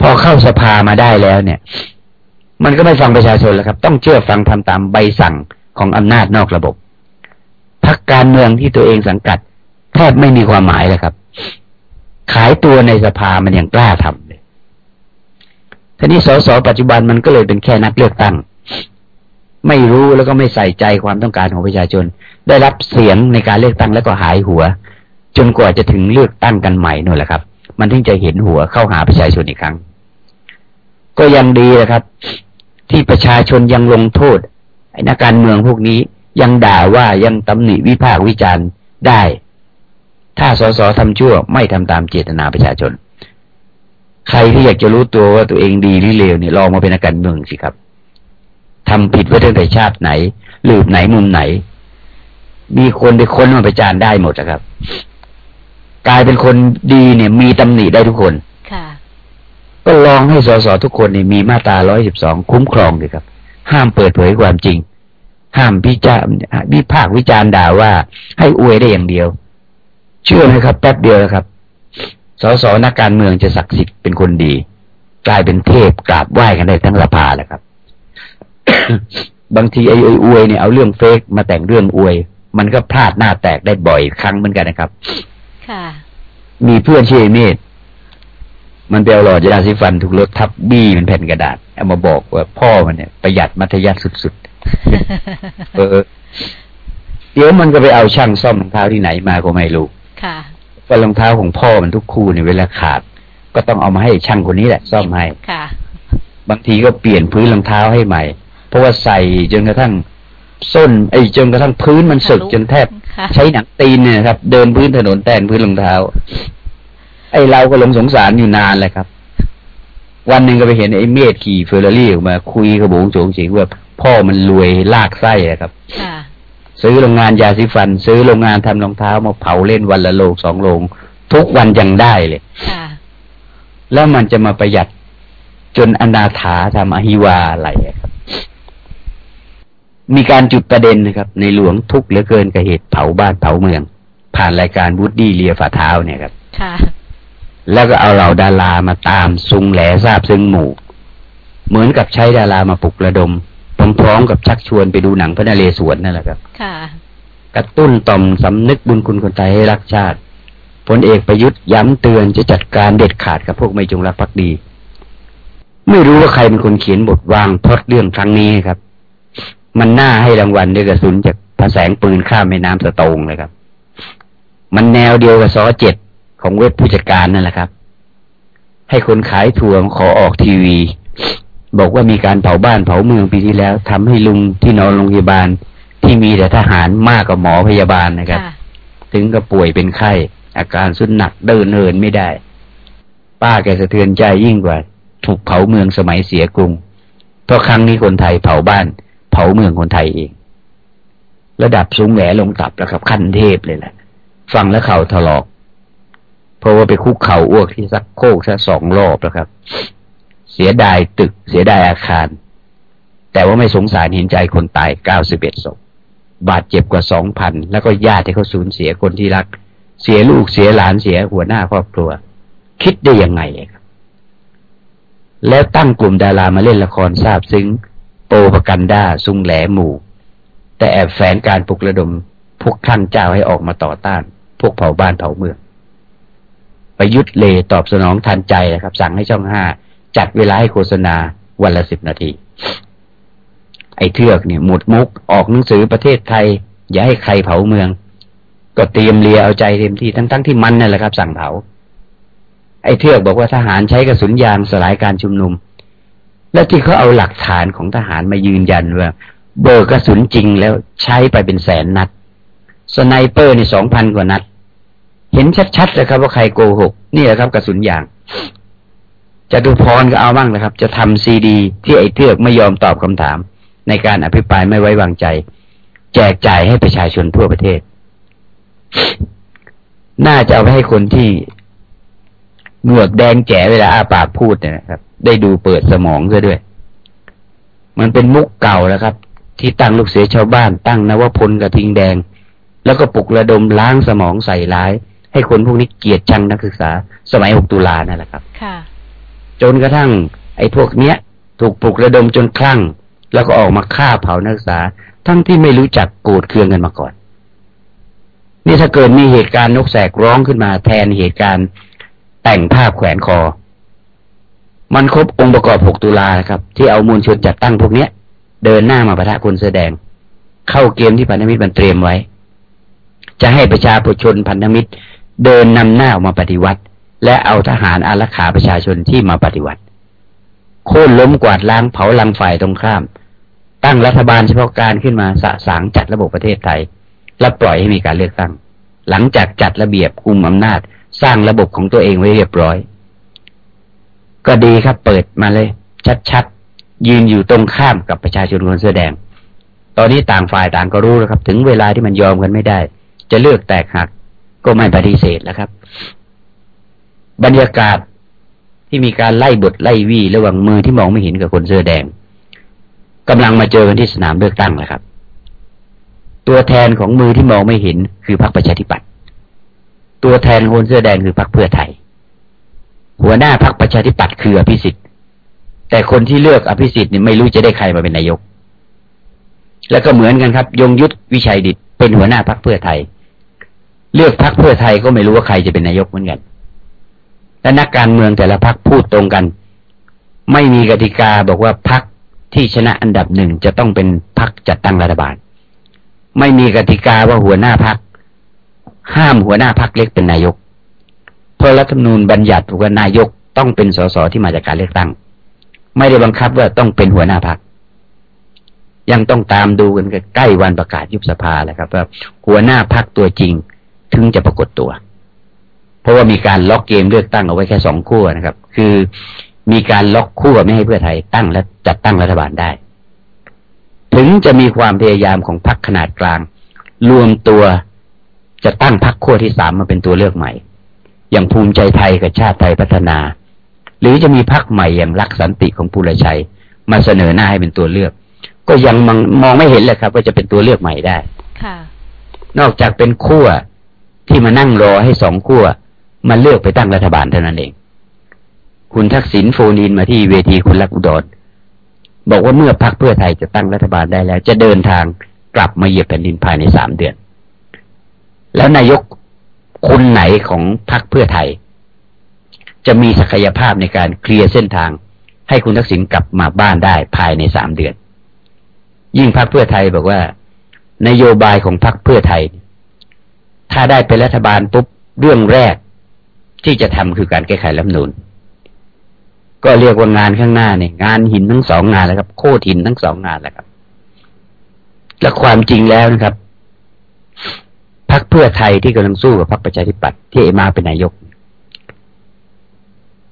พอเข้าสภามาได้แล้วเนี่ย มันก็ไม่ฟังประชาชนแล้วครับ ต้องเชื่อฟังทำตามใบสั่งของอำนาจนอกระบบพักการเมืองที่ตัวเองสังกัดแทบไม่มีความหมายเลยครับ ขายตัวในสภามันยังกล้าทำเลยทีนี้สสปัจจุบันมันก็เลยเป็นแค่นักเลือกตั้ง ไม่รู้แล้วก็ไม่ใส่ใจความต้องการของประชาชน ได้รับเสียงในการเลือกตั้งแล้วก็หายหัว จนกว่าจะถึงเลือกตั้งกันใหม่นู่นแหละครับ มันถึงจะเห็นหัวเข้าหาประชาชนอีกครั้ง ก็ยังดีนะครับ ที่ประชาชนยังลงโทษไอ้นักการเมืองพวกนี้ยังด่าว่ายังตำหนิวิพากษ์วิจารณ์ได้ ถ้าสสทำชั่วไม่ทำตามเจตนาประชาชน ใครที่อยากจะรู้ตัวว่าตัวเองดีหรือเลวเนี่ยลองมาเป็นนักการเมืองสิครับ ทำผิดไว้ตั้งแต่ชาติไหนหรือไหนมุมไหน มีคนไปค้นมาประจานได้หมดนะครับ กลายเป็นคนดีเนี่ย มีตำหนิได้ทุกคน ค่ะ ก็ลองให้สสทุกคนเนี่ยมีมาตราร้อยสิบสองคุ้มครองเลยครับ ห้ามเปิดเผยความจริง ห้ามพิจารวิพากษ์วิจารณ์ด่าว่า ให้อวยได้อย่างเดียว เชื่อไหมครับแป๊บเดียวนะครับสสนักการเมืองจะศักดิ์สิทธิ์เป็นคนดี กลายเป็นเทพกราบไหว้กันได้ทั้งสภาแหละครับ บางทีไอ้อวยเนี่ยเอาเรื่องเฟกมาแต่งเรื่องอวย มันก็พลาดหน้าแตกได้บ่อยครั้งเหมือนกันนะครับ ค่ะ มีเพื่อนชื่อเมธมันไปเอาหลอดยาสีฟันถูกรถทับบี้เป็นแผ่นกระดาษเอามาบอกว่าพ่อมันเนี่ยประหยัดมัธยัติสุดๆเออ เดี๋ยวมันก็ไปเอาช่างซ่อมรองเท้าที่ไหนมาก็ไม่รู้ค่ะว่ารองเท้าของพ่อมันทุกคู่เนี่ยเวลาขาด ก็ต้องเอามาให้ช่างคนนี้แหละ ซ่อมให้ค่ะ บางทีก็เปลี่ยนพื้นรองเท้าให้ใหม่ เพราะว่าใส่จนกระทั่งส้นไอ้จนกระทั่งพื้นมันสึกจนแทบ ใช้หนังตีนเนี่ยครับ เดินพื้นถนนแตนพื้นรองเท้า ไอ้เราก็หลงสงสารอยู่นานเลยครับ วันหนึ่งก็ไปเห็นไอ้เมธขี่เฟอร์รารี่ออกมา คุยกระโบงโฉงเฉีงว่าพ่อมันรวยลากไส้ครับซื้อโรงงานยาสีฟัน ซื้อโรงงานทำรองเท้ามาเผาเล่นวันละโลงสองโลงทุกวันยังได้เลยแล้วมันจะมาประหยัดจนอนาถาทำอหิวาอะไรครับ มีการจุดประเด็นนะครับ ในหลวงทุกเหลือเกินกับเหตุเผาบ้านเผาเมือง ผ่านรายการบูดดี้เลียฝ่าเท้าเนี่ยครับค่ะแล้วก็เอาเหล่าดารามาตามซุงแหลทราบซึ่งหมู่ เหมือนกับใช้ดารามาปลุกระดมพร้อมๆกับชักชวนไปดูหนังพระนเรศวรนั่นแหละครับ ค่ะ กระตุ้นต่อมสำนึกบุญคุณคนไทยให้รักชาติพลเอกประยุทธ์ย้ำเตือนจะจัดการเด็ดขาดกับพวกไม่จงรักภักดี ไม่รู้ว่าใครเป็นคนเขียนบทวางพล็อตเรื่องครั้งนี้ครับ มันน่าให้รางวัลด้วยกระสุนจากพระแสงปืนข้ามแม่น้ำสะตงเลยครับ มันแนวเดียวกับซอเจ็ดของเว็บผู้จัดการนั่นแหละครับ ให้คนขายถั่วขอออกทีวี บอกว่ามีการเผาบ้านเผาเมืองปีที่แล้วทำให้ลุงที่นอนโรงพยาบาล ที่มีแต่ทหารมากกว่าหมอพยาบาลนะครับค่ะถึงก็ป่วยเป็นไข้ อาการสุดหนักเดินเหินไม่ได้ ป้าแกสะเทือนใจยิ่งกว่า ถูกเผาเมืองสมัยเสียกรุงเพราะครั้งนี้คนไทยเผาบ้าน เผาเมืองคนไทยเอง ระดับสูงแหวลงตับแล้วครับขั้นเทพเลยแหละ ฟังแล้วเข่าถลอก เพราะว่าไปคุกเข่าอ้วกที่ซักโคกซะสองรอบแล้วครับ เสียดายตึกเสียดายอาคาร แต่ว่าไม่สงสารเห็นใจคนตายเก้าสิบเอ็ดศพบาดเจ็บกว่าสองพันแล้วก็ญาติที่เขาสูญเสียคนที่รัก เสียลูกเสียหลานเสียหัวหน้าครอบครัว คิดได้ยังไงครับ แล้วตั้งกลุ่มดารามาเล่นละครทราบซึ้ง โปรปกันด้าซุงแหลหมู่ แต่แอบแฝงการปลุกระดม พวกข้างเจ้าให้ออกมาต่อต้าน พวกเผาบ้านเผาเมืองประยุทธ์เลตอบสนองทันใจนะครับ สั่งให้ช่องห้าจัดเวลาให้โฆษณาวันละสิบนาที ไอ้เทือกเนี่ยหมดมุกออกหนังสือประเทศไทย อย่าให้ใครเผาเมือง ก็เตรียมเลียเอาใจเต็มที่ทั้งๆทที่มันนั่นแหละครับ สั่งเผา ไอ้เทือกบอกว่าทหารใช้กระสุนยางสลายการชุมนุม แล้วที่เขาเอาหลักฐานของทหารมายืนยันว่าเบิกกระสุนจริงแล้วใช้ไปเป็นแสนนัด สไนเปอร์นี่สองพันกว่านัด เห็นชัดๆเลยครับว่าใครโกหกนี่แหละครับกระสุนยางจะดูพรก็เอาบ้างนะครับ จะทำซีดี ที่ไอ้เทือกไม่ยอมตอบคำถาม ในการอภิปรายไม่ไว้วางใจ แจกจ่ายให้ประชาชนทั่วประเทศ น่าจะเอาไปให้คนที่ เหงือกแดงแจ๋เวลาอ้าปากพูดเนี่ยนะครับ ได้ดูเปิดสมองซะด้วย มันเป็นมุกเก่าแล้วครับ ที่ตั้งลูกเสือชาวบ้าน ตั้งนวพลกระทิงแดง แล้วก็ปลุกระดมล้างสมองใส่ร้าย ให้คนพวกนี้เกลียดชังนักศึกษา สมัย 6 ตุลานั่นแหละครับ ค่ะ จนกระทั่ง ไอ้พวกเนี้ย ถูกปลุกระดมจนคลั่ง แล้วก็ออกมาฆ่าเผานักศึกษา ทั้งที่ไม่รู้จักโกรธเคืองกันมาก่อน นี่ถ้าเกิดมีเหตุการณ์นกแสกร้องขึ้นมาแทนเหตุการณ์ แต่งภาพแขวนคอ มันครบองค์ประกอบ6ตุลาครับ ที่เอามวลชนจัดตั้งพวกเนี้ย เดินหน้ามาประทะคนแสอแดง เข้าเกมที่พันธมิตรมันเตรียมไว้ จะให้ประชาชนพันธมิตร เดินนำหน้าออกมาปฏิวัติ และเอาทหารอารักขาประชาชนที่มาปฏิวัติโค่นล้มกวาดล้างเผาลังฝ่ายตรงข้าม ตั้งรัฐบาลเฉพาะการขึ้นมาสะสางจัดระบบประเทศไทย และปล่อยให้มีการเลือกตั้ง หลังจากจัดระเบียบคุมอำนาจ สร้างระบบของตัวเองไว้เรียบร้อย ก็ดีครับ เปิดมาเลย ชัดๆยืนอยู่ตรงข้ามกับประชาชนคนเสื้อแดง ตอนนี้ต่างฝ่ายต่างก็รู้แล้วครับ ถึงเวลาที่มันยอมกันไม่ได้ จะเลือกแตกหักก็ไม่ปฏิเสธแล้วครับ บรรยากาศที่มีการไล่บทไล่วี่ระหว่างมือที่มองไม่เห็นกับคนเสื้อแดงกำลังมาเจอกันที่สนามเลือกตั้งแล้วครับ ตัวแทนของมือที่มองไม่เห็นคือพรรคประชาธิปัตย์ ตัวแทนคนเสื้อแดงคือพรรคเพื่อไทย หัวหน้าพรรคประชาธิปัตย์คืออภิสิทธิ์ แต่คนที่เลือกอภิสิทธิ์นี่ไม่รู้จะได้ใครมาเป็นนายก แล้วก็เหมือนกันครับ ยงยุทธวิชัยดิตเป็นหัวหน้าพรรคเพื่อไทย เลือกพรรคเพื่อไทยก็ไม่รู้ว่าใครจะเป็นนายกเหมือนกัน และนักการเมืองแต่ละพรรคพูดตรงกัน ไม่มีกติกาบอกว่าพรรคที่ชนะอันดับหนึ่งจะต้องเป็นพรรคจัดตั้งรัฐบาล ไม่มีกติกาว่าหัวหน้าพรรค ห้ามหัวหน้าพรรคเล็กเป็นนายก เพราะรัฐธรรมนูญบัญญัติว่านายกต้องเป็นสสที่มาจากการเลือกตั้ง ไม่ได้บังคับว่าต้องเป็นหัวหน้าพรรคยังต้องตามดูกันใกล้วันประกาศยุบสภาแหล้วครับว่าหัวหน้าพรรคตัวจริงถึงจะปรากฏตัว เพราะว่ามีการล็อกเกมเลือกตั้งเอาไว้แค่สองขั้วนะครับ คือมีการล็อกขั้วไม่ให้เพื่อไทยตั้งและจัดตั้งรัฐบาลได้ ถึงจะมีความพยายามของพรรคขนาดกลาง รวมตัว จะตั้งพรรคขั้วที่สามมาเป็นตัวเลือกใหม่ อย่างภูมิใจไทยกับชาติไทยพัฒนา หรือจะมีพรรคใหม่อย่างรักสันติของภูรชัย มาเสนอหน้าให้เป็นตัวเลือก ก็ยังมองมองไม่เห็นเลยครับว่าจะเป็นตัวเลือกใหม่ได้ค่ะ นอกจากเป็นขั้วที่มานั่งรอให้สองขั้วมาเลือกไปตั้งรัฐบาลเท่านั้นเอง คุณทักษิณโฟนินมาที่เวทีคุณลักอุดรบอกว่าเมื่อพรรคเพื่อไทยจะตั้งรัฐบาลได้แล้ว จะเดินทางกลับมาเหยียบแผ่นดินภายในสามเดือน แล้วนายกคนไหนของพรรคเพื่อไทย จะมีศักยภาพในการเคลียร์เส้นทาง ให้คุณทักษิณกลับมาบ้านได้ภายในสามเดือน ยิ่งพรรคเพื่อไทยบอกว่า นโยบายของพรรคเพื่อไทย ถ้าได้เป็นรัฐบาลปุ๊บเรื่องแรกที่จะทำคือการแก้ไขรัฐมนูญก็เรียกว่างานข้างหน้าเนี่ยงานหินทั้งสองงานแล้วครับ โคตรหินทั้งสองงานแล้วครับ และความจริงแล้วนะครับ พรรคเพื่อไทยที่กำลังสู้กับพรรคประชาธิปัตย์ที่เอมาเป็นนายก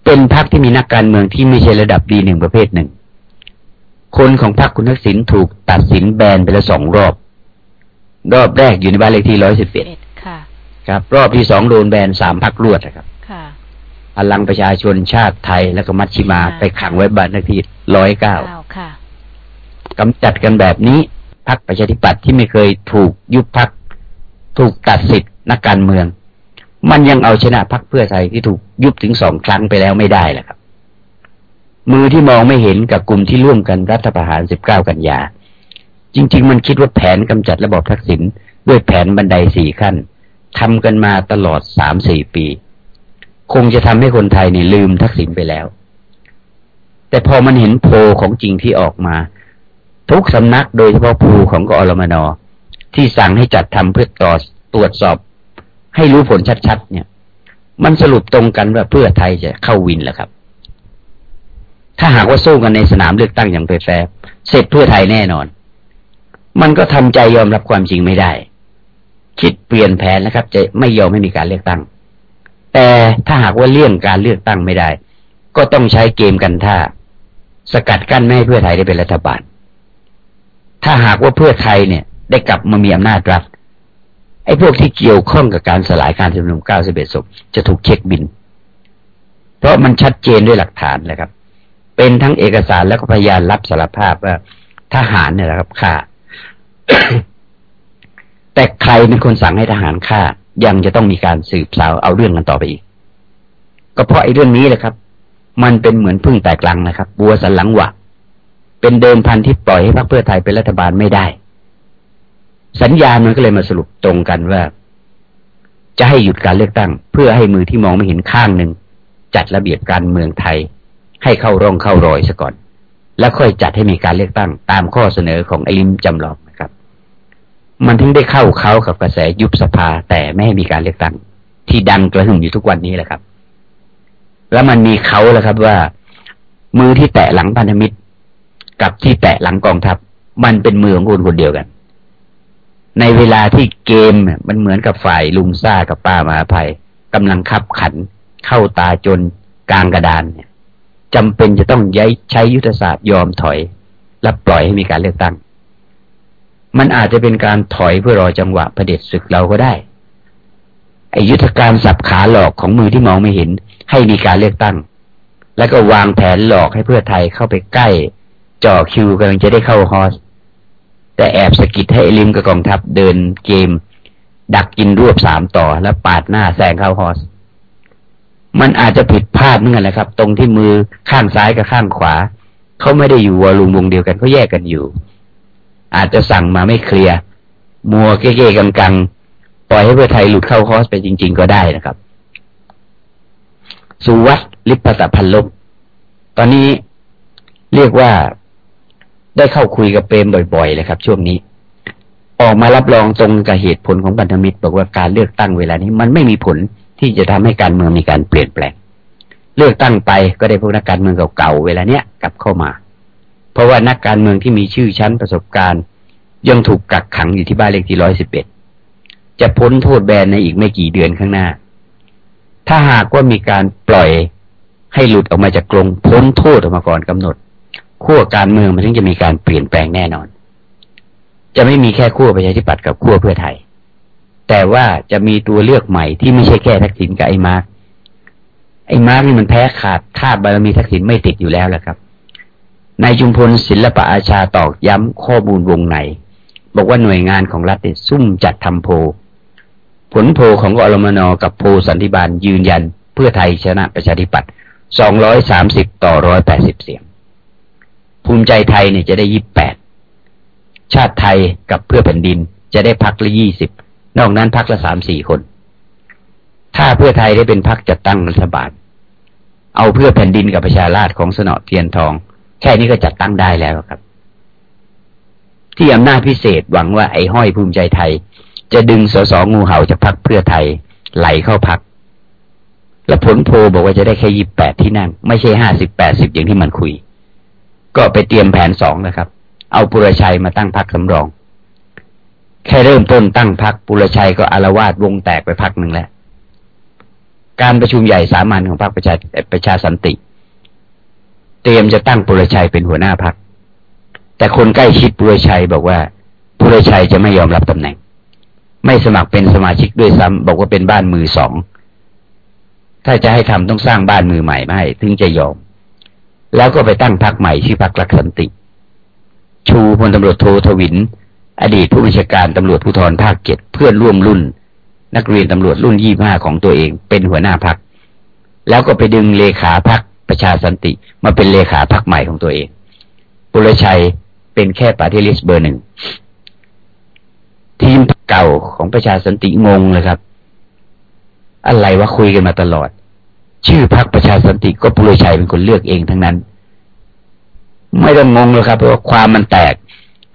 เป็นพรรคที่มีนักการเมืองที่ไม่ใช่ระดับดีหนึ่งประเภทหนึ่ง คนของพรรคคุณทักษิณถูกตัดสินแบนไปแล้วสองรอบ รอบแรกอยู่ในบ้านเลขที่ร้อยสิบเอ็ดเอ็ดค่ะครับ รอบที่สองโดนแบนสามพรรครวดนะครับค่ะพลังประชาชนชาติไทยแล้วก็มัชชิมาค่ะไปขังไว้บ้านเลขที่ร้อยเก้าเก้าค่ะกำจัดกันแบบนี้พรรคประชาธิปัตย์ที่ไม่เคยถูกยุบพรรค ถูกตัดสิทธิ์นักการเมือง มันยังเอาชนะพรรคเพื่อไทยที่ถูกยุบถึงสองครั้งไปแล้วไม่ได้แหละครับ มือที่มองไม่เห็นกับกลุ่มที่ร่วมกันรัฐประหาร 19 กันยา จริง ๆ มันคิดว่าแผนกำจัดระบอบทักษิณด้วยแผนบันไดสี่ขั้นทำกันมาตลอดสามสี่ปี คงจะทำให้คนไทยนี่ลืมทักษิณไปแล้ว แต่พอมันเห็นโพลของจริงที่ออกมา ทุกสำนักโดยเฉพาะภูของกอรมนอ ที่สั่งให้จัดทำเพื่อตรวจตรวจสอบ ให้รู้ผลชัดๆเนี่ย มันสรุปตรงกันว่าเพื่อไทยจะเข้าวินแหละครับ ถ้าหากว่าสู้กันในสนามเลือกตั้งอย่างแฟร์เสร็จเพื่อไทยแน่นอน มันก็ทำใจยอมรับความจริงไม่ได้ คิดเปลี่ยนแผนนะครับ จะไม่ยอมให้มีการเลือกตั้ง แต่ถ้าหากว่าเลี่ยงการเลือกตั้งไม่ได้ ก็ต้องใช้เกมกันท่าสกัดกั้นไม่ให้เพื่อไทยได้เป็นรัฐบาล ถ้าหากว่าเพื่อไทยเนี่ย ได้กลับมามีอำนาจรัฐไอ้พวกที่เกี่ยวข้องกับการสลายการชุมนุม 91 ศพจะถูกเช็คบิน เพราะมันชัดเจนด้วยหลักฐานเลยครับ เป็นทั้งเอกสารแล้วก็พยานรับสารภาพว่าทหารเนี่ยนะครับฆ่า แต่ใครเป็นคนสั่งให้ทหารฆ่า ยังจะต้องมีการสืบสาวเอาเรื่องกันต่อไปอีก ก็เพราะไอ้เรื่องนี้แหละครับ มันเป็นเหมือนพึ่งแตกลังนะครับ บัวสันหลังหวะเป็นเดิมพันที่ปล่อยให้พรรคเพื่อไทยเป็นรัฐบาลไม่ได้ สัญญาณมันก็เลยมาสรุปตรงกันว่า จะให้หยุดการเลือกตั้ง เพื่อให้มือที่มองไม่เห็นข้างหนึ่งจัดระเบียบการเมืองไทย ให้เข้าร่องเข้ารอยซะก่อน แล้วค่อยจัดให้มีการเลือกตั้ง ตามข้อเสนอของไอริมจำลองนะครับ มันถึงได้เข้าเขากับกระแสยุบสภาแต่ไม่ให้มีการเลือกตั้ง ที่ดังกระหึ่มอยู่ทุกวันนี้แหละครับ แล้วมันมีเขาแหละครับว่า มือที่แตะหลังพันธมิตร กับที่แตะหลังกองทัพ มันเป็นมือของคนคนเดียวกัน ในเวลาที่เกมมันเหมือนกับฝ่ายลุงซ่ากับป้ามาภัยกำลังขับขันเข้าตาจนกลางกระดานเนี่ยจำเป็นจะต้องย้ายใช้ยุทธศาสตร์ยอมถอย และปล่อยให้มีการเลือกตั้ง มันอาจจะเป็นการถอยเพื่อรอจังหวะเผด็จศึกเราก็ได้ไอยุทธการสับขาหลอกของมือที่มองไม่เห็น ให้มีการเลือกตั้ง แล้วก็วางแผนหลอกให้เพื่อไทยเข้าไปใกล้จ่อคิวกำลังจะได้เข้าฮอส แต่แอบสะกิดให้ลิมกับกองทัพเดินเกม ดักกินรวบสามต่อแล้วปาดหน้าแซงเข้าฮอส มันอาจจะผิดพลาดเหมือนกันแหละครับ ตรงที่มือข้างซ้ายกับข้างขวา เขาไม่ได้อยู่วอลุ่มวงเดียวกันเขาแยกกันอยู่ อาจจะสั่งมาไม่เคลียร์มัวเก้ๆกังๆ ปล่อยให้เพื่อไทยหลุดเข้าฮอสไปจริง ๆ ก็ได้นะครับ สุวัตลิปปตพันลบตอนนี้เรียกว่า ได้เข้าคุยกับเปรมบ่อยๆเลยครับ ช่วงนี้ ออกมารับรองตรงกับเหตุผลของพันธมิตร บอกว่าการเลือกตั้งเวลานี้ มันไม่มีผลที่จะทำให้การเมืองมีการเปลี่ยนแปลง เลือกตั้งไปก็ได้พวกนักการเมืองเก่าๆเวลาเนี้ยกลับเข้ามา เพราะว่านักการเมืองที่มีชื่อชั้นประสบการณ์ ยังถูกกักขังอยู่ที่บ้านเลขที่ร้อยสิบเอ็ดจะพ้นโทษแบนในอีกไม่กี่เดือนข้างหน้า ถ้าหากว่ามีการปล่อยให้หลุดออกมาจากกรงพ้นโทษออกมาก่อนกำหนด ขั้วการเมืองมันถึงจะมีการเปลี่ยนแปลงแน่นอน จะไม่มีแค่ขั้วประชาธิปัตย์กับขั้วเพื่อไทย แต่ว่าจะมีตัวเลือกใหม่ที่ไม่ใช่แค่ทักษิณกับไอ้มาร์กไอ้มาร์กนี่มันแพ้ขาดธาตุบารมีทักษิณไม่ติดอยู่แล้วแหละครับนายจุมพลศิลปะอาชาตอกย้ำข้อมูลวงในบอกว่าหน่วยงานของรัฐเนี่ยซุ่มจัดทำโพลผลโพลของกอรมนกับโพลสันติบาลยืนยัน เพื่อไทยชนะประชาธิปัตย์230 ต่อ 180 เสียง ภูมิใจไทยเนี่ยจะได้28ชาติไทยกับเพื่อแผ่นดินจะได้พักละ20นอกนั้นพักละ3-4คน ถ้าเพื่อไทยได้เป็นพักจัดตั้งรัฐบาล เอาเพื่อแผ่นดินกับประชาราชของสนอเทียนทอง แค่นี้ก็จัดตั้งได้แล้วครับ ที่อำนาจพิเศษหวังว่าไอ้ห้อยภูมิใจไทย จะดึงสสงูเห่าจากพักเพื่อไทยไหลเข้าพักแล้วผลโพบอกว่าจะได้แค่ยี่แปดที่นั่ง ไม่ใช่ห้าสิบแปดสิบอย่างที่มันคุย ก็ไปเตรียมแผนสองนะครับ เอาปุรชัยมาตั้งพักสำรอง แค่เริ่มต้นตั้งพักปุรชัยก็อารวาสวงแตกไปพักหนึ่งแล้ว การประชุมใหญ่สามัญของพรรคประชาประชาสันติ เตรียมจะตั้งปุรชัยเป็นหัวหน้าพัก แต่คนใกล้ชิดปุรชัยบอกว่าปุรชัยจะไม่ยอมรับตำแหน่ง ไม่สมัครเป็นสมาชิกด้วยซ้ำบอกว่าเป็นบ้านมือสองถ้าจะให้ทำต้องสร้างบ้านมือใหม่ไม่ถึงจะยอม แล้วก็ไปตั้งพรรคใหม่ชื่อพรรครักสันติ ชูพลตำรวจโททวิน อดีตผู้บัญชาการตำรวจภูธรภาคเจ็ดเพื่อนร่วมรุ่น นักเรียนตำรวจรุ่นยี่ห้าของตัวเองเป็นหัวหน้าพรรคแล้วก็ไปดึงเลขาพรรคประชาสันติ มาเป็นเลขาพรรคใหม่ของตัวเองปุรชัยเป็นแค่ปาร์ตี้ลิสต์เบอร์หนึ่งทีมเก่าของประชาสันติงงเลยครับ อะไรวะคุยกันมาตลอด ชื่อพรรคประชาสันติก็ปุรชัยเป็นคนเลือกเองทั้งนั้น ไม่ต้องงงเลยครับเพราะว่าความมันแตก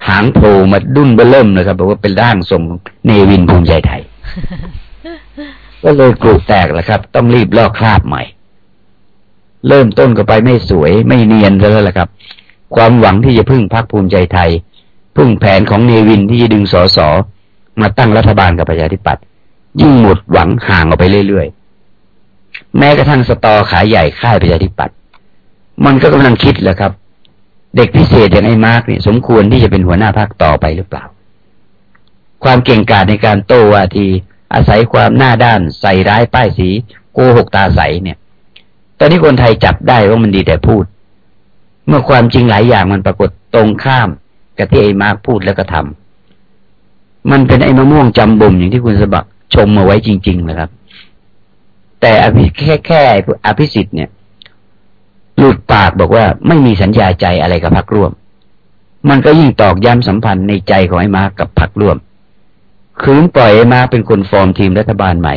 หางโผล่มาดุ้นเบเริ่มเลยครับบอกว่าเป็นร่างทรงเนวินภูมิใจไทย ก็เลยกรูแตกแล้วครับ ต้องรีบลอกคราบใหม่ เริ่มต้นก็ไปไม่สวย ไม่เนียนแล้วล่ะครับ ความหวังที่จะพึ่งพักภูมิใจไทย พึ่งแผนของเนวินที่จะดึงสสมาตั้งรัฐบาลกับประชาธิปัตย์ยิ่งหมดหวังห่างออกไปเรื่อยๆ แม้กระทั่งสตอขายใหญ่ค่ายประชาธิปัตย์มันก็กำลังคิดแหละครับ เด็กพิเศษอย่างไอ้มาร์กเนี่ยสมควรที่จะเป็นหัวหน้าพรรคต่อไปหรือเปล่า ความเก่งกาจในการโต้วาทีอาศัยความหน้าด้าน ใส่ร้ายป้ายสีโกหกตาใสเนี่ย ตอนนี้คนไทยจับได้ว่ามันดีแต่พูด เมื่อความจริงหลายอย่างมันปรากฏตรงข้ามกับที่ไอ้มาร์กพูดแล้วก็ทำมันเป็นไอ้มะม่วงจำบ่มอย่างที่คุณสมัครชมมาไว้จริงๆนะครับ แต่อภิแค่แค่อภิสิทธิ์เนี่ย หลุดปากบอกว่าไม่มีสัญญาใจอะไรกับพรรคร่วม มันก็ยิ่งตอกย้ำสัมพันธ์ในใจของไอ้มากกับพรรคร่วม คืนปล่อยไอ้มากเป็นคนฟอร์มทีมรัฐบาลใหม่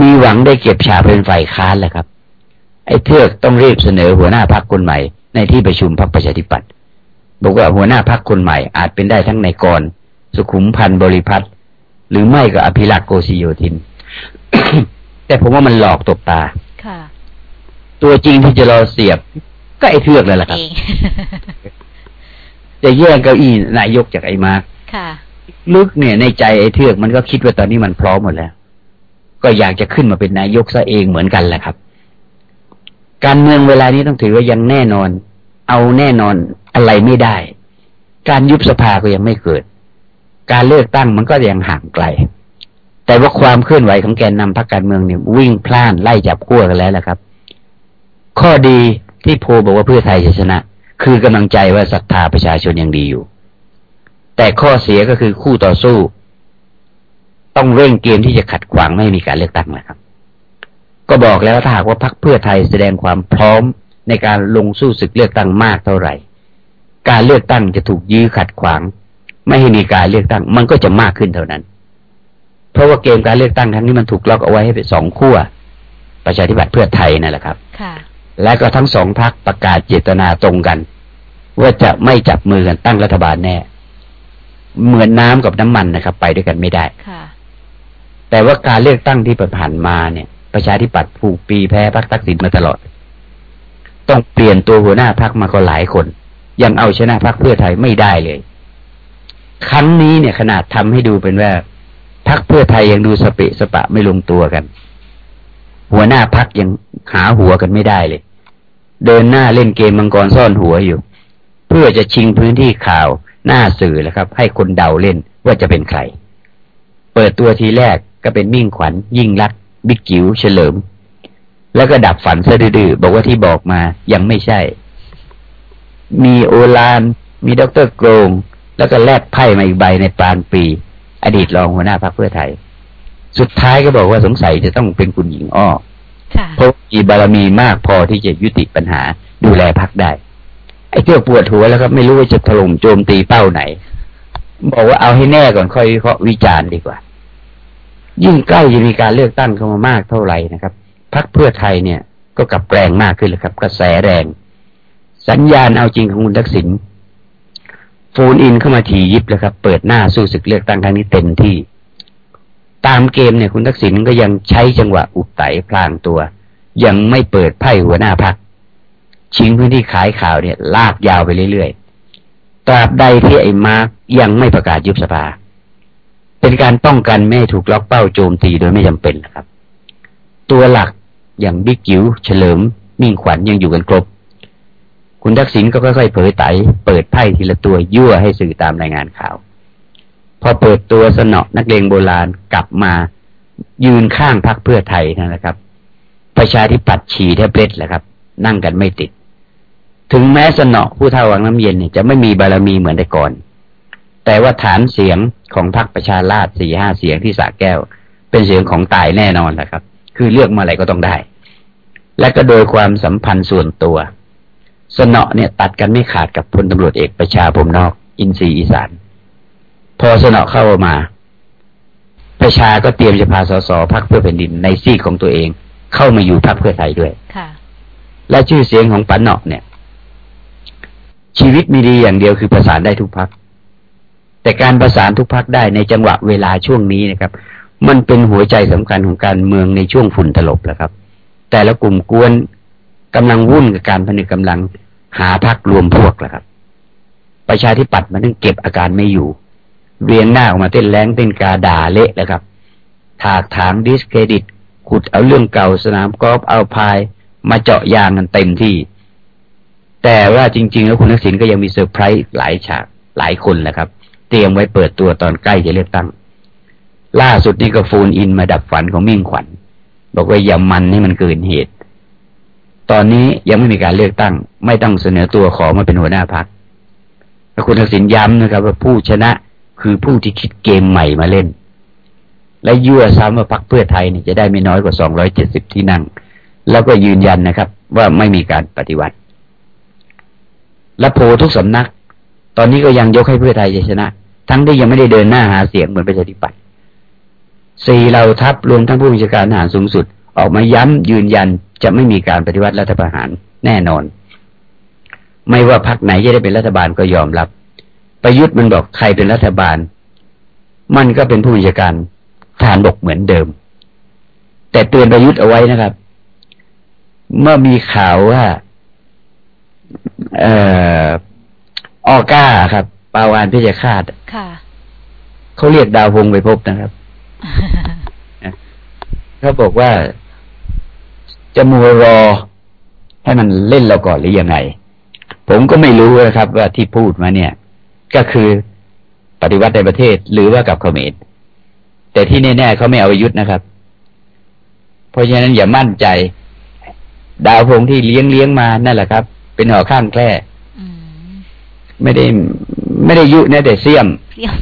มีหวังได้เก็บฉาเป็นฝ่ายค้านแหละครับ ไอ้เทือกต้องรีบเสนอหัวหน้าพรรคคนใหม่ ในที่ประชุมพรรคประชาธิปัตย์บอกว่าหัวหน้าพรรคคนใหม่อาจเป็นได้ทั้งในกร สุขุมพันธ์บริพัตรหรือไม่ก็อภิรักษ์โกศิโยธิน แต่ผมว่ามันหลอกตบตา ค่ะ ตัวจริงที่จะรอเสียบ ก็ไอ้เทือกเลยแหละครับเองจะแย่งเก้าอี้นายกจากไอ้มาร์คค่ะ ลึกเนี่ยในใจไอ้เทือกมันก็คิดว่าตอนนี้มันพร้อมหมดแล้ว ก็อยากจะขึ้นมาเป็นนายกซะเองเหมือนกันแหละครับ การเมืองเวลานี้ต้องถือว่ายังแน่นอน เอาแน่นอนอะไรไม่ได้ การยุบสภาก็ยังไม่เกิด การเลือกตั้งมันก็ยังห่างไกล แต่ว่าความเคลื่อนไหวของแกนนำพรรคการเมืองเนี่ยวิ่งพล่านไล่จับขั้วกันแล้วแหละครับ ข้อดีที่โพบอกว่าเพื่อไทยจะชนะ คือกำลังใจว่าศรัทธาประชาชนยังดีอยู่ แต่ข้อเสียก็คือคู่ต่อสู้ ต้องเร่งเกมที่จะขัดขวางไม่มีการเลือกตั้งนะครับ ก็บอกแล้วว่าถ้าหากว่าพรรคเพื่อไทยแสดงความพร้อมในการลงสู้ศึกเลือกตั้งมากเท่าไหร่ การเลือกตั้งจะถูกยื้อขัดขวาง ไม่ให้มีการเลือกตั้ง มันก็จะมากขึ้นเท่านั้น เพราะว่าเกมการเลือกตั้งครั้งนี้มันถูกล็อกเอาไว้ให้เป็นสองขั้วประชาธิปัตย์เพื่อไทยนั่นแหละครับ ค่ะ และก็ทั้งสองพักประกาศเจตนาตรงกัน ว่าจะไม่จับมือกันตั้งรัฐบาลแน่ เหมือนน้ำกับน้ำมันนะครับ ไปด้วยกันไม่ได้ค่ะ แต่ว่าการเลือกตั้งที่ผ่านมาเนี่ย ประชาธิปัตย์ผูกปีแพ้พรรคทักษิณมาตลอด ต้องเปลี่ยนตัวหัวหน้าพรรคมาก็หลายคน ยังเอาชนะพรรคเพื่อไทยไม่ได้เลย ครั้งนี้เนี่ยขนาดทำให้ดูเป็นว่า พรรคเพื่อไทยยังดูสเปะสปะไม่ลงตัวกัน หัวหน้าพักยังหาหัวกันไม่ได้เลย เดินหน้าเล่นเกมมังกรซ่อนหัวอยู่ เพื่อจะชิงพื้นที่ข่าวหน้าสื่อแหละครับ ให้คนเดาเล่นว่าจะเป็นใคร เปิดตัวทีแรกก็เป็นมิ่งขวัญ ยิ่งรัก บิ๊กจิ๋วเฉลิม แล้วก็ดับฝันซะดื้อๆบอกว่าที่บอกมายังไม่ใช่ มีโอฬาร มีด็อกเตอร์โกร่ง แล้วก็แลกไพ่มาอีกใบนายปานปรีย์ อดีตรองหัวหน้าพรรคเพื่อไทย สุดท้ายก็บอกว่าสงสัยจะต้องเป็นคุณหญิงอ้อค่ะเพราะมีบารมีมากพอที่จะยุติปัญหาดูแลพรรคได้ ไอ้เจ้าปวดหัวแล้วครับ ไม่รู้ว่าจะถล่มโจมตีเป้าไหน บอกว่าเอาให้แน่ก่อนค่อยวิเคราะห์วิจารณ์ดีกว่า ยิ่งใกล้จะมีการเลือกตั้งเข้ามามากเท่าไหร่นะครับพักเพื่อไทยเนี่ยก็กลับแรงมากขึ้นเลยครับ กระแสแรง สัญญาณเอาจริงของคุณทักษิณโฟนอินเข้ามาทียิบแล้วครับ เปิดหน้าสู้ศึกเลือกตั้งครั้งนี้เต็มที่ ตามเกมเนี่ยคุณทักษิณก็ยังใช้จังหวะอุบไตพลางตัว ยังไม่เปิดไพ่หัวหน้าพักชิงพื้นที่ขายข่าวเนี่ย ลากยาวไปเรื่อยๆ ตราบใดที่ไอ้มาร์กยังไม่ประกาศยุบสภา เป็นการป้องกันไม่ให้ถูกล็อกเป้าโจมตีโดยไม่จำเป็นนะครับ ตัวหลักอย่างบิ๊กจิ๋วเฉลิม มิ่งขวัญยังอยู่กันครบ คุณทักษิณก็ค่อยๆเผยไตเปิดไพ่ทีละตัวยั่วให้สื่อตามรายงานข่าว พอเปิดตัวสนอนักเลงโบราณกลับมายืนข้างพักเพื่อไทยนะครับ ประชาธิปัตย์ฉี่แทบเล็ดแหละครับ นั่งกันไม่ติด ถึงแม้สนอผู้เท่าวังน้ำเย็นเนี่ยจะไม่มีบารมีเหมือนแต่ก่อน แต่ว่าฐานเสียงของพรรคประชาราษสี่ห้าเสียงที่สระแก้ว เป็นเสียงของตายแน่นอนแหละครับ คือเลือกมาอะไรก็ต้องได้ และก็โดยความสัมพันธ์ส่วนตัว สนอเนี่ยตัดกันไม่ขาดกับพลตำรวจเอกประชาพรมนอก อินทรีอีสาน พอสนอเข้ามา ประชาก็เตรียมจะพาสสพักเพื่อแผ่นดินในซีกของตัวเอง เข้ามาอยู่พักเพื่อไทยด้วยค่ะ และชื่อเสียงของปันเนาะเนี่ย ชีวิตมีดีอย่างเดียวคือประสานได้ทุกพักแต่การประสานทุกพักได้ในจังหวะเวลาช่วงนี้นะครับ มันเป็นหัวใจสำคัญของการเมืองในช่วงฝุ่นตลบแหละครับ แต่ละกลุ่มกวนกำลังวุ่นกับการผนึกกำลัง หาพักรวมพวกแหละครับ ประชาธิปัตย์มันต้องเก็บอาการไม่อยู่ เรียงหน้าออกมาเต้นแรงเต้นกาด่าเละแล้วครับ ถากถางดิสเครดิต ขุดเอาเรื่องเก่าสนามกอล์ฟอัลไพน์ มาเจาะยางกันเต็มที่ แต่ว่าจริง ๆ แล้วคุณทักษิณก็ยังมีเซอร์ไพรส์หลายฉากหลายคนแหละครับ เตรียมไว้เปิดตัวตอนใกล้จะเลือกตั้ง ล่าสุดนี่ก็โฟนอินมาดับฝันของมิ่งขวัญบอกว่าอย่ามันให้มันเกินเหตุ ตอนนี้ยังไม่มีการเลือกตั้ง ไม่ต้องเสนอตัวขอมาเป็นหัวหน้าพรรคคุณทักษิณย้ำนะครับ ว่าผู้ชนะคือผู้ที่คิดเกมใหม่มาเล่น และยั่วซ้ำว่าพรรคเพื่อไทยนี่จะได้ไม่น้อยกว่า 270 ที่นั่ง แล้วก็ยืนยันนะครับ ว่าไม่มีการปฏิวัติ และโพลทุกสำนัก ตอนนี้ก็ยังยกให้เพื่อไทยจะชนะ ทั้งที่ยังไม่ได้เดินหน้าหาเสียงเหมือนประชาธิปัตย์สี่เหล่าทัพรวมทั้งผู้บัญชาการทหารสูงสุด ออกมาย้ำยืนยันจะไม่มีการปฏิวัติรัฐประหารแน่นอน ไม่ว่าพรรคไหนจะได้เป็นรัฐบาลก็ยอมรับ ประยุทธ์มันบอกใครเป็นรัฐบาล มันก็เป็นผู้บัญชาการทหารบกเหมือนเดิม แต่เตือนประยุทธ์เอาไว้นะครับ เมื่อมีข่าวว่าเอ่อออก้าครับ ปาวานพิจคาตค่ะเขาเรียกดาวพงไปพบนะครับเขาบอกว่า จะมัวรอให้มันเล่นเราก่อนหรือยังไง ผมก็ไม่รู้นะครับ ว่าที่พูดมาเนี่ย ก็คือปฏิวัติในประเทศหรือว่ากับเขมรแต่ที่แน่ๆเขาไม่เอาประยุทธ์นะครับ เพราะฉะนั้นอย่ามั่นใจ ดาวพงที่เลี้ยงเลี้ยงมานั่นแหละครับ เป็นหอข้างแคร่อืมไม่ได้ไม่ได้ยุนะแต่เสี่ยมเสี่ยม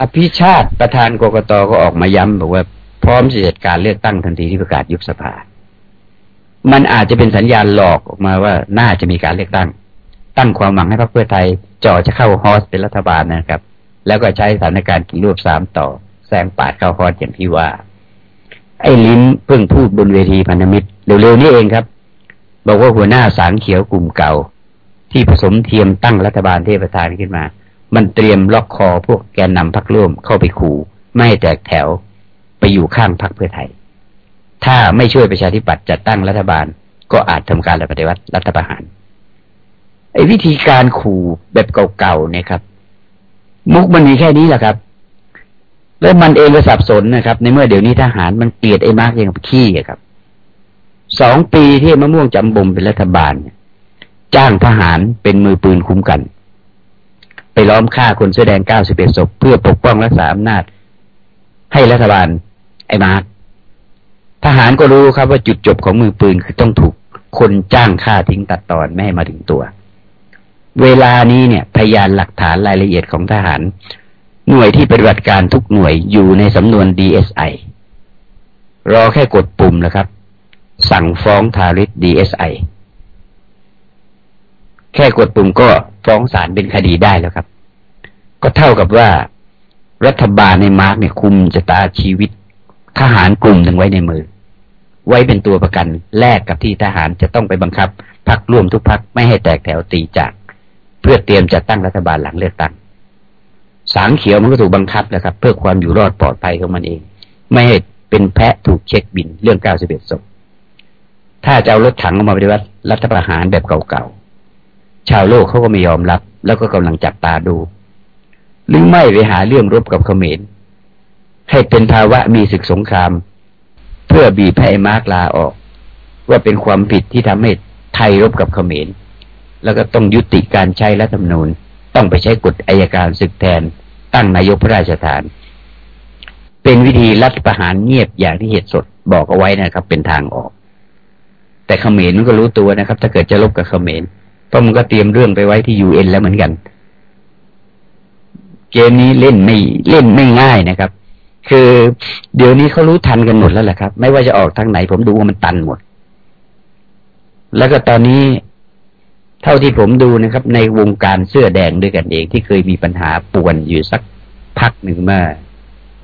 อภิชาติประธานกกตก็ออกมาย้ำบอกว่า พร้อมจะจัดการเลือกตั้งทันทีที่ประกาศยุบสภา มันอาจจะเป็นสัญญาณหลอกออกมาว่าน่าจะมีการเลือกตั้ง ตั้งความหวังให้พรรคเพื่อไทยจ่อจะเข้าฮอสเป็นรัฐบาลนะครับ แล้วก็ใช้สถานการณ์กินรวบสามต่อแซงปาดเข้าฮอสอย่างที่ว่า ไอ้ลิ้นเพิ่งพูดบนเวทีพันธมิตรเร็วๆนี้เองครับ บอกว่าหัวหน้าสางเขียวกลุ่มเก่า ที่ผสมเทียมตั้งรัฐบาลเทพประทานขึ้นมา มันเตรียมล็อกคอพวกแกนนำพรรคร่วมเข้าไปขู่ไม่ให้แตกแถว อยู่ข้างพรรคเพื่อไทย ถ้าไม่ช่วยประชาธิปัตย์จัดตั้งรัฐบาล ก็อาจทำการปฏิวัติรัฐประหารไอ้วิธีการขู่แบบเก่าๆเนี่ยครับ มุกมันมีแค่นี้แหละครับ แล้วมันเองก็สับสนนะครับ ในเมื่อเดี๋ยวนี้ทหารมันเกลียดไอ้มาร์กอย่างขี้ครับสองปีที่มะม่วงจำบ่มเป็นรัฐบาลจ้างทหารเป็นมือปืนคุ้มกัน ไปล้อมฆ่าคนเสื้อแดงเก้าสิบเอ็ดศพเพื่อปกป้องรักษาอำนาจ ให้รัฐบาล ไอ้มาร์ทหารก็รู้ครับว่าจุดจบของมือปืนคือต้องถูกคนจ้างฆ่าทิ้งตัดตอนไม่ให้มาถึงตัว เวลานี้เนี่ย พยานหลักฐานรายละเอียดของทหาร หน่วยที่ปฏิบัติการทุกหน่วยอยู่ในสำนวน DSI รอแค่กดปุ่มนะครับ สั่งฟ้องทาริส DSI แค่กดปุ่มก็ฟ้องศาลเป็นคดีได้แล้วครับ ก็เท่ากับว่ารัฐบาลในมาร์กเนี่ยคุมชะตาชีวิต ทหารกลุ่มหนึ่งไว้ในมือ ไว้เป็นตัวประกันแลกกับที่ทหารจะต้องไปบังคับพักร่วมทุกพักไม่ให้แตกแถวตีจาก เพื่อเตรียมจัดตั้งรัฐบาลหลังเลือกตั้งสางเขียวมันก็ถูกบังคับแหละครับ เพื่อความอยู่รอดปลอดภัยของมันเอง ไม่ให้เป็นแพะถูกเช็คบินเรื่อง91ศพถ้าจะเอารถถังออกมาปฏิวัติรัฐประหารแบบเก่าๆชาวโลกเขาก็ไม่ยอมรับ แล้วก็กำลังจับตาดู หรือไม่ไปหาเรื่องรบกับเขมร ให้เป็นภาวะมีศึกสงคราม เพื่อบีบให้มาร์กลาออก ว่าเป็นความผิดที่ทำให้ไทยรบกับเขมร แล้วก็ต้องยุติการใช้รัฐธรรมนูญ ต้องไปใช้กฎอายการศึกแทน ตั้งนายกพระราชทาน เป็นวิธีรัฐประหารเงียบอย่างที่เหตุสดบอกเอาไว้นะครับ เป็นทางออก แต่เขมรมันก็รู้ตัวนะครับ ถ้าเกิดจะลบกับเขมรเพราะมันก็เตรียมเรื่องไปไว้ที่ยูเอ็นแล้วเหมือนกัน เกมนี้เล่นไม่เล่นไม่ง่ายนะครับ คือเดี๋ยวนี้เขารู้ทันกันหมดแล้วแหละครับ ไม่ว่าจะออกทางไหน ผมดูว่ามันตันหมด แล้วก็ตอนนี้เท่าที่ผมดูนะครับ ในวงการเสื้อแดงด้วยกันเอง ที่เคยมีปัญหาป่วนอยู่สักพักหนึ่งเมื่อ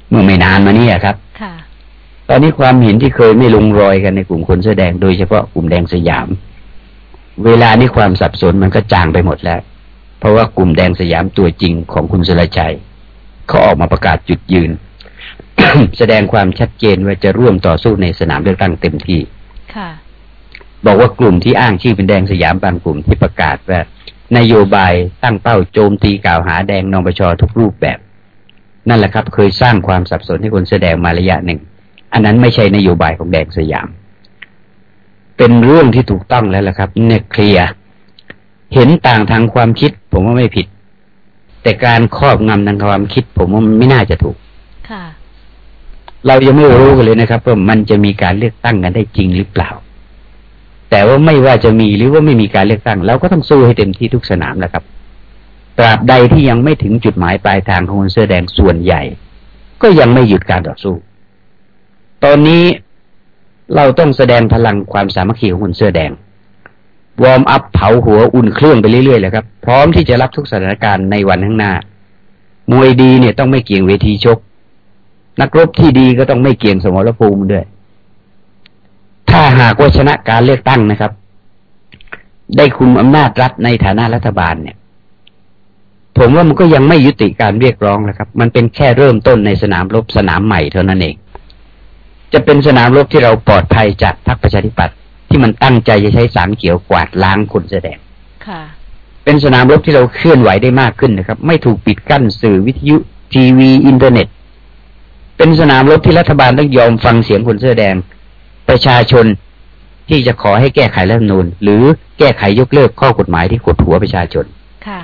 เมื่อไม่นานมานี้ครับค่ะตอนนี้ความเห็นที่เคยไม่ลงรอยกันในกลุ่มคนเสื้อแดงโดยเฉพาะกลุ่มแดงสยาม เวลานี้ความสับสนมันก็จางไปหมดแล้ว เพราะว่ากลุ่มแดงสยามตัวจริงของคุณสุรชัยเขาออกมาประกาศจุดยืน แสดงความชัดเจนว่าจะร่วมต่อสู้ในสนามเลือกตั้งเต็มที่ค่ะ บอกว่ากลุ่มที่อ้างชื่อเป็นแดงสยามบางกลุ่มที่ประกาศว่านโยบายตั้งเป้าโจมตีกล่าวหาแดงนปชทุกรูปแบบ นั่นแหละครับ เคยสร้างความสับสนให้คนแสดงมาระยะหนึ่ง อันนั้นไม่ใช่นโยบายของแดงสยาม เป็นเรื่องที่ถูกต้องแล้วล่ะครับ เนี่ยเคลียร์เห็นต่างทางความคิด ผมว่าไม่ผิด แต่การครอบงำทางความคิด ผมว่ามันไม่น่าจะถูก ค่ะ เรายังไม่รู้กันเลยนะครับว่ามันจะมีการเลือกตั้งกันได้จริงหรือเปล่า แต่ว่าไม่ว่าจะมีหรือว่าไม่มีการเลือกตั้งเราก็ต้องสู้ให้เต็มที่ทุกสนามแล้วครับ ตราบใดที่ยังไม่ถึงจุดหมายปลายทางของคนเสื้อแดงส่วนใหญ่ ก็ยังไม่หยุดการต่อสู้ ตอนนี้เราต้องแสดงพลังความสามัคคีของคนเสื้อแดง วอร์มอัพเผาหัวอุ่นเครื่องไปเรื่อยๆเลยครับ พร้อมที่จะรับทุกสถานการณ์ในวันข้างหน้ามวยดีเนี่ยต้องไม่เกี่ยงเวทีชก นักรบที่ดีก็ต้องไม่เกี่ยงสมรภูมิด้วย ถ้าหากว่าชนะการเลือกตั้งนะครับ ได้คุมอำนาจรัฐในฐานะรัฐบาลเนี่ย ผมว่ามันก็ยังไม่ยุติการเรียกร้องนะครับ มันเป็นแค่เริ่มต้นในสนามรบสนามใหม่เท่านั้นเอง จะเป็นสนามรบที่เราปลอดภัยจากพรรคประชาธิปัตย์ที่มันตั้งใจจะใช้สารเขียวกวาดล้างคนแสอแดงค่ะเป็นสนามรบที่เราเคลื่อนไหวได้มากขึ้นนะครับ ไม่ถูกปิดกั้นสื่อวิทยุ ทีวี อินเทอร์เน็ต เป็นสนามรบที่รัฐบาลต้องยอมฟังเสียงคนเสื้อแดง ประชาชนที่จะขอให้แก้ไขรัฐธรรมนูญหรือแก้ไขยกเลิกข้อกฎหมายที่กดหัวประชาชนค่ะ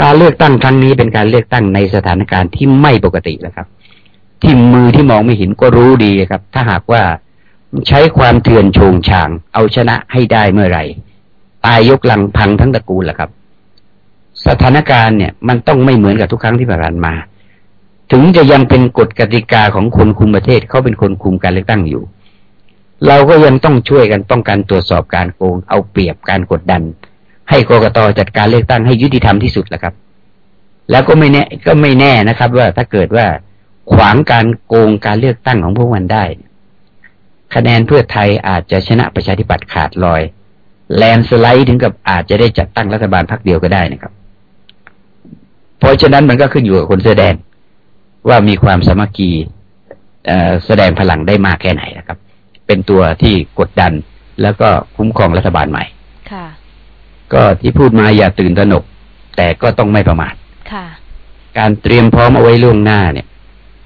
การเลือกตั้งครั้งนี้เป็นการเลือกตั้งในสถานการณ์ที่ไม่ปกติแล้วครับ ที่มือที่มองไม่เห็นก็รู้ดีครับ ถ้าหากว่าใช้ความเถื่อนโชงช่าง เอาชนะให้ได้เมื่อไหร่ตายยกลังพังทั้งตระกูลแหละครับ สถานการณ์เนี่ย มันต้องไม่เหมือนกับทุกครั้งที่ผ่านมา ถึงจะยังเป็นกฎกติกาของคนคุมประเทศเขาเป็นคนคุมการเลือกตั้งอยู่ เราก็ยังต้องช่วยกันป้องกันตรวจสอบการโกง เอาเปรียบการกดดัน ให้กรกตจัดการเลือกตั้งให้ยุติธรรมที่สุดแหละครับ แล้วก็ไม่แน่ก็ไม่แน่นะครับ ว่าถ้าเกิดว่าขวางการโกงการเลือกตั้งของพวกมันได้ คะแนนเพื่อไทยอาจจะชนะประชาธิปัตย์ขาดลอยแลนสไลด์ถึงกับอาจจะได้จัดตั้งรัฐบาลพรรคเดียวก็ได้นะครับ เพราะฉะนั้นมันก็ขึ้นอยู่กับคนเสื้อแดง ว่ามีความสามัคคีเอ่อแสดงพลังได้มากแค่ไหนนะครับ เป็นตัวที่กดดันแล้วก็คุ้มครองรัฐบาลใหม่ ค่ะ ก็ที่พูดมาอย่าตื่นตระหนก แต่ก็ต้องไม่ประมาท ค่ะ การเตรียมพร้อมเอาไว้ล่วงหน้าเนี่ย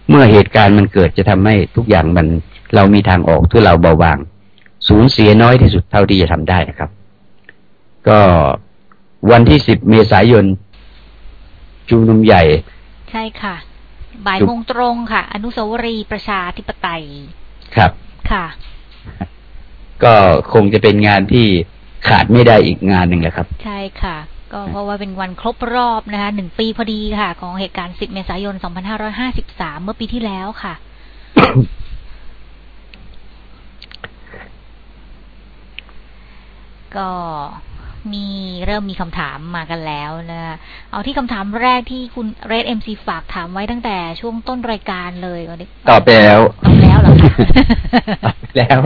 เมื่อเหตุการณ์มันเกิดจะทำให้ทุกอย่างมันเรามีทางออกที่เราเบาบาง สูญเสียน้อยที่สุดเท่าที่จะทำได้นะครับ ก็วันที่สิบเมษายนชุมนุมใหญ่ ใช่ค่ะ บ่ายโมงตรงค่ะ อนุสาวรีย์ประชาธิปไตย ครับ ค่ะ ก็คงจะเป็นงานที่ขาดไม่ได้อีกงานหนึ่งแหละครับ ใช่ค่ะ ก็เพราะว่าเป็นวันครบรอบนะคะหนึ่งปีพอดีค่ะ ของเหตุการณ์ 10 เมษายน 2553 เมื่อปีที่แล้วค่ะ ก็ มีเริ่มมีคำถามมากันแล้วนะเอาที่คำถามแรกที่คุณเรดเอ็มซีฝากถามไว้ตั้งแต่ช่วงต้นรายการเลยวันนี้ตอบไปแล้วตอบแล้วเหรอคะตอบไปแล้ว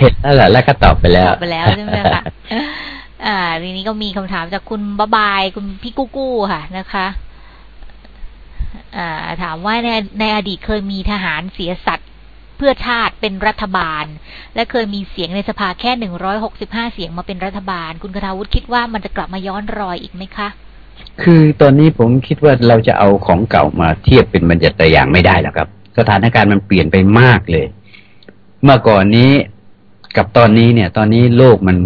เห็นแล้วแหละแล้วก็ตอบไปแล้วตอบไปแล้วใช่ไหมคะอ่าทีนี้ก็มีคำถามจากคุณบ๊ะบายคุณพี่กู้กู้ค่ะนะคะอ่าถามว่าในในอดีตเคยมีทหารเสียสัตว์เพื่อชาติเป็นรัฐบาล และเคยมีเสียงในสภาแค่หนึ่งร้อยหกสิบห้าเสียงมาเป็นรัฐบาล คุณคทาวุฒิคิดว่ามันจะกลับมาย้อนรอยอีกไหมคะ คือตอนนี้ผมคิดว่าเราจะเอาของเก่ามาเทียบเป็นบรรยัตอย่างไม่ได้แล้วครับ สถานการณ์มันเปลี่ยนไปมากเลย เมื่อก่อนนี้กับตอนนี้เนี่ย ตอนนี้โลกมัน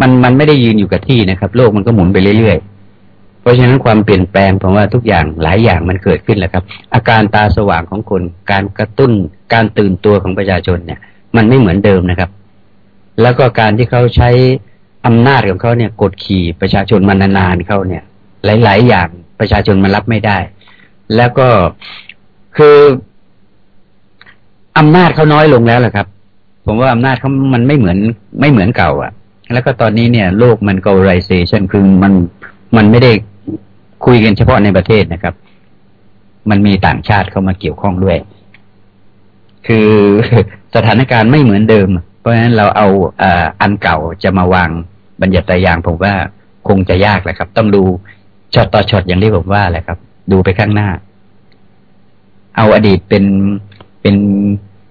มันมันไม่ได้ยืนอยู่กับที่นะครับ โลกมันก็หมุนไปเรื่อยๆ ราะฉะนั้นความเปลี่ยนแปลงผมว่าทุกอย่างหลายอย่างมันเกิดขึ้นแล้วครับ อาการตาสว่างของคน การกระตุ้นการตื่นตัวของประชาชนเนี่ย มันไม่เหมือนเดิมนะครับ แล้วก็การที่เขาใช้อำนาจของเขาเนี่ยกดขี่ประชาชนมานานๆเขาเนี่ย หลาย ๆ อย่างประชาชนมันรับไม่ได้ แล้วก็คืออำนาจเขาน้อยลงแล้วแหละครับ ผมว่าอำนาจเขามันไม่เหมือนไม่เหมือนเก่า อะ แล้วก็ตอนนี้เนี่ย โลกมัน globalization คือมันมันไม่ได้ คุยกันเฉพาะในประเทศนะครับ มันมีต่างชาติเข้ามาเกี่ยวข้องด้วย คือสถานการณ์ไม่เหมือนเดิม เพราะฉะนั้นเราเอาอันเก่าจะมาวางบัญญัติไตรยางศ์ผมว่าคงจะยากแหละครับ ต้องดูช็อตต่อช็อตอย่างที่ผมว่าแหละครับ ดูไปข้างหน้า เอาอดีตเป็นเป็น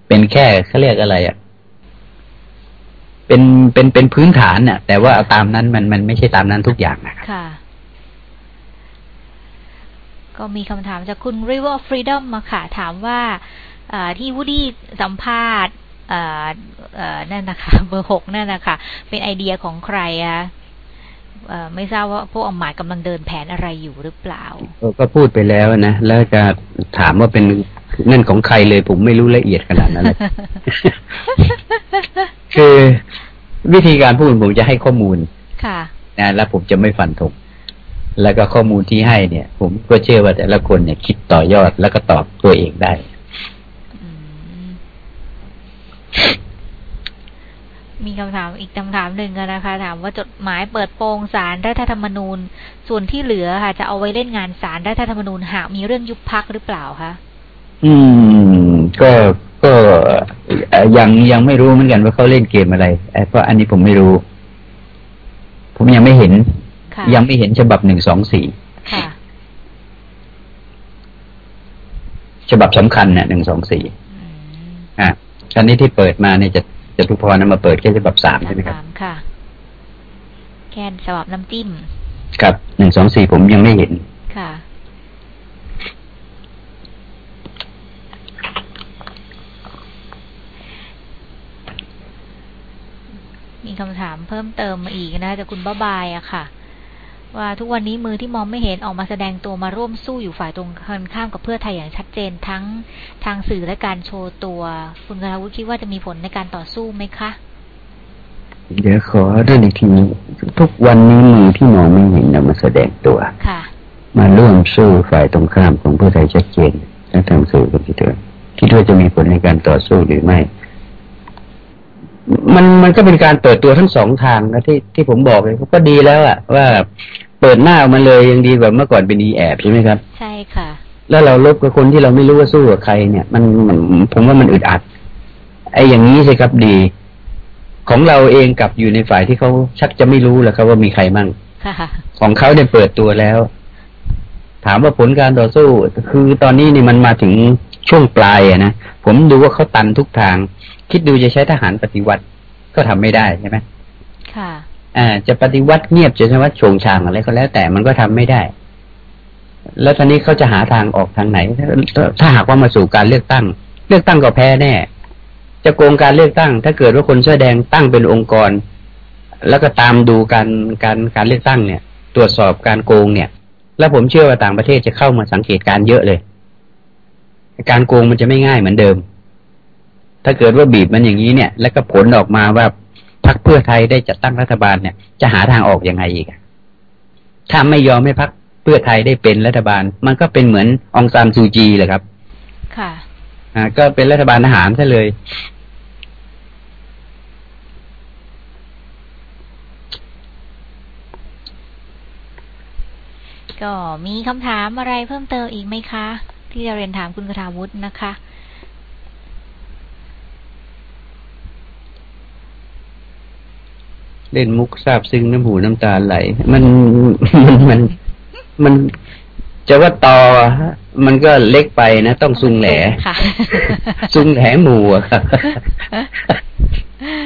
เป็นแค่เขาเรียกอะไรอะ่ะเป็นเป็นเป็นพื้นฐานน่ะ แต่ว่าเอาตามนั้นมันมันไม่ใช่ตามนั้นทุกอย่างนะครับ ก็มีคำถามจากคุณ River of Freedom มาค่ะ ถามว่าอ่าที่วูดี้สัมภาษณ์อ่าอ่านั่นนะคะเบอร์หกนั่นนะคะเป็นไอเดียของใครอะเอ่อไม่ทราบว่าพวกอำมาตย์กำลังเดินแผนอะไรอยู่หรือเปล่าก็พูดไปแล้วนะ แล้วจะถามว่าเป็นนั่นของใครเลยผมไม่รู้ละเอียดขนาดนั้นเลยคือวิธีการพูดผมจะให้ข้อมูล ค่ะนะแล้วผมจะไม่ฟันธง แล้วก็ข้อมูลที่ให้เนี่ย ผมก็เชื่อว่าแต่ละคนเนี่ยคิดต่อยอดแล้วก็ตอบตัวเองได้อืมมีคำถามอีกคำถามหนึ่งอะนะคะ ถามว่าจดหมายเปิดโปงสารรัฐธรรมนูญ ส่วนที่เหลือค่ะ จะเอาไว้เล่นงานสารรัฐธรรมนูญหากมีเรื่องยุบพักหรือเปล่าคะอืม ก็ก็เอ่อยังยังไม่รู้เหมือนกันว่าเขาเล่นเกมอะไรเอ่อเพราะอันนี้ผมไม่รู้ ผมยังไม่เห็นค่ะ ยังไม่เห็นฉบับหนึ่งสองสี่ค่ะฉบับสำคัญเนี่ยหนึ่งสองสี่อืมอะครั้นี้ที่เปิดมาเนี่ยจะจะทุพรนะมาเปิดแค่ฉบับสามใช่ไหมครับสามค่ะ แค่ฉบับน้ำจิ้มครับหนึ่งสองสี่ผมยังไม่เห็น ค่ะ มีคำถามเพิ่มเติมมาอีกนะจากคุณบ้าบายอะค่ะ ว่าทุกวันนี้มือที่มองไม่เห็นออกมาแสดงตัวมาร่วมสู้อยู่ฝ่ายตรงกันข้ามกับเพื่อไทยอย่างชัดเจนทั้งทางสื่อและการโชว์ตัว คุณกราวุฒิคิดว่าจะมีผลในการต่อสู้ไหมคะ เดี๋ยวขอเรื่องอีกทีทุกวันนี้มือที่มองไม่เห็นนะมาแสดงตัวค่ะ มาร่วมสู้ฝ่ายตรงข้ามของเพื่อไทยชัดเจนและทางสื่อกันทีเดียวคิดว่าจะมีผลในการต่อสู้หรือไม่ มันมันก็เป็นการเปิดตัวทั้งสองทางนะที่ที่ผมบอกเลยก็ดีแล้วอะว่าเปิดหน้าออกมาเลยยังดีกว่าเมื่อก่อนเป็นอีแอบใช่ไหมครับ ใช่ค่ะ แล้วเราลบกับคนที่เราไม่รู้ว่าสู้กับใครเนี่ย มันมันผมว่ามันอึดอัดไอ้อย่างนี้สิครับดี ของเราเองกลับอยู่ในฝ่ายที่เขาชักจะไม่รู้แล้วครับว่ามีใครมั่งค่ะของเขาเนี่ยเปิดตัวแล้ว ถามว่าผลการต่อสู้ คือตอนนี้นี่มันมาถึงช่วงปลายอะนะผมดูว่าเขาตันทุกทาง คิดดูจะใช้ทหารปฏิวัติก็ทำไม่ได้ใช่ไหมค่ะอ่าจะปฏิวัติเงียบจะใช้ว่าโฉงฉางอะไรก็แล้วแต่มันก็ทำไม่ได้ แล้วตอนนี้เขาจะหาทางออกทางไหนถ้าถ้าหากว่ามาสู่การเลือกตั้ง เลือกตั้งก็แพ้แน่ จะโกงการเลือกตั้ง ถ้าเกิดว่าคนเสื้อแดงตั้งเป็นองค์กร แล้วก็ตามดูการการการเลือกตั้งเนี่ย ตรวจสอบการโกงเนี่ย แล้วผมเชื่อว่าต่างประเทศจะเข้ามาสังเกตการณ์เยอะเลย การโกงมันจะไม่ง่ายเหมือนเดิม ถ้าเกิดว่าบีบมันอย่างนี้เนี่ย แล้วก็ผลออกมาว่าพรรคเพื่อไทยได้จัดตั้งรัฐบาลเนี่ย จะหาทางออกยังไงอีกอะถ้าไม่ยอมให้พรรคเพื่อไทยได้เป็นรัฐบาล มันก็เป็นเหมือนองซานซูจีแหละครับ ค่ะ อ่า ก็เป็นรัฐบาลทหารซะเลย ก็มีคำถามอะไรเพิ่มเติมอีกไหมคะ ที่จะเรียนถามคุณคทาวุฒินะคะ เล่นมุกซาบซึ้งน้ำหูน้ำตาไหล มันมันมันมันจะว่าตอมันก็เล็กไปนะ ต้องซุงแหลค่ะซุงแหลหมู่อะครับอ่า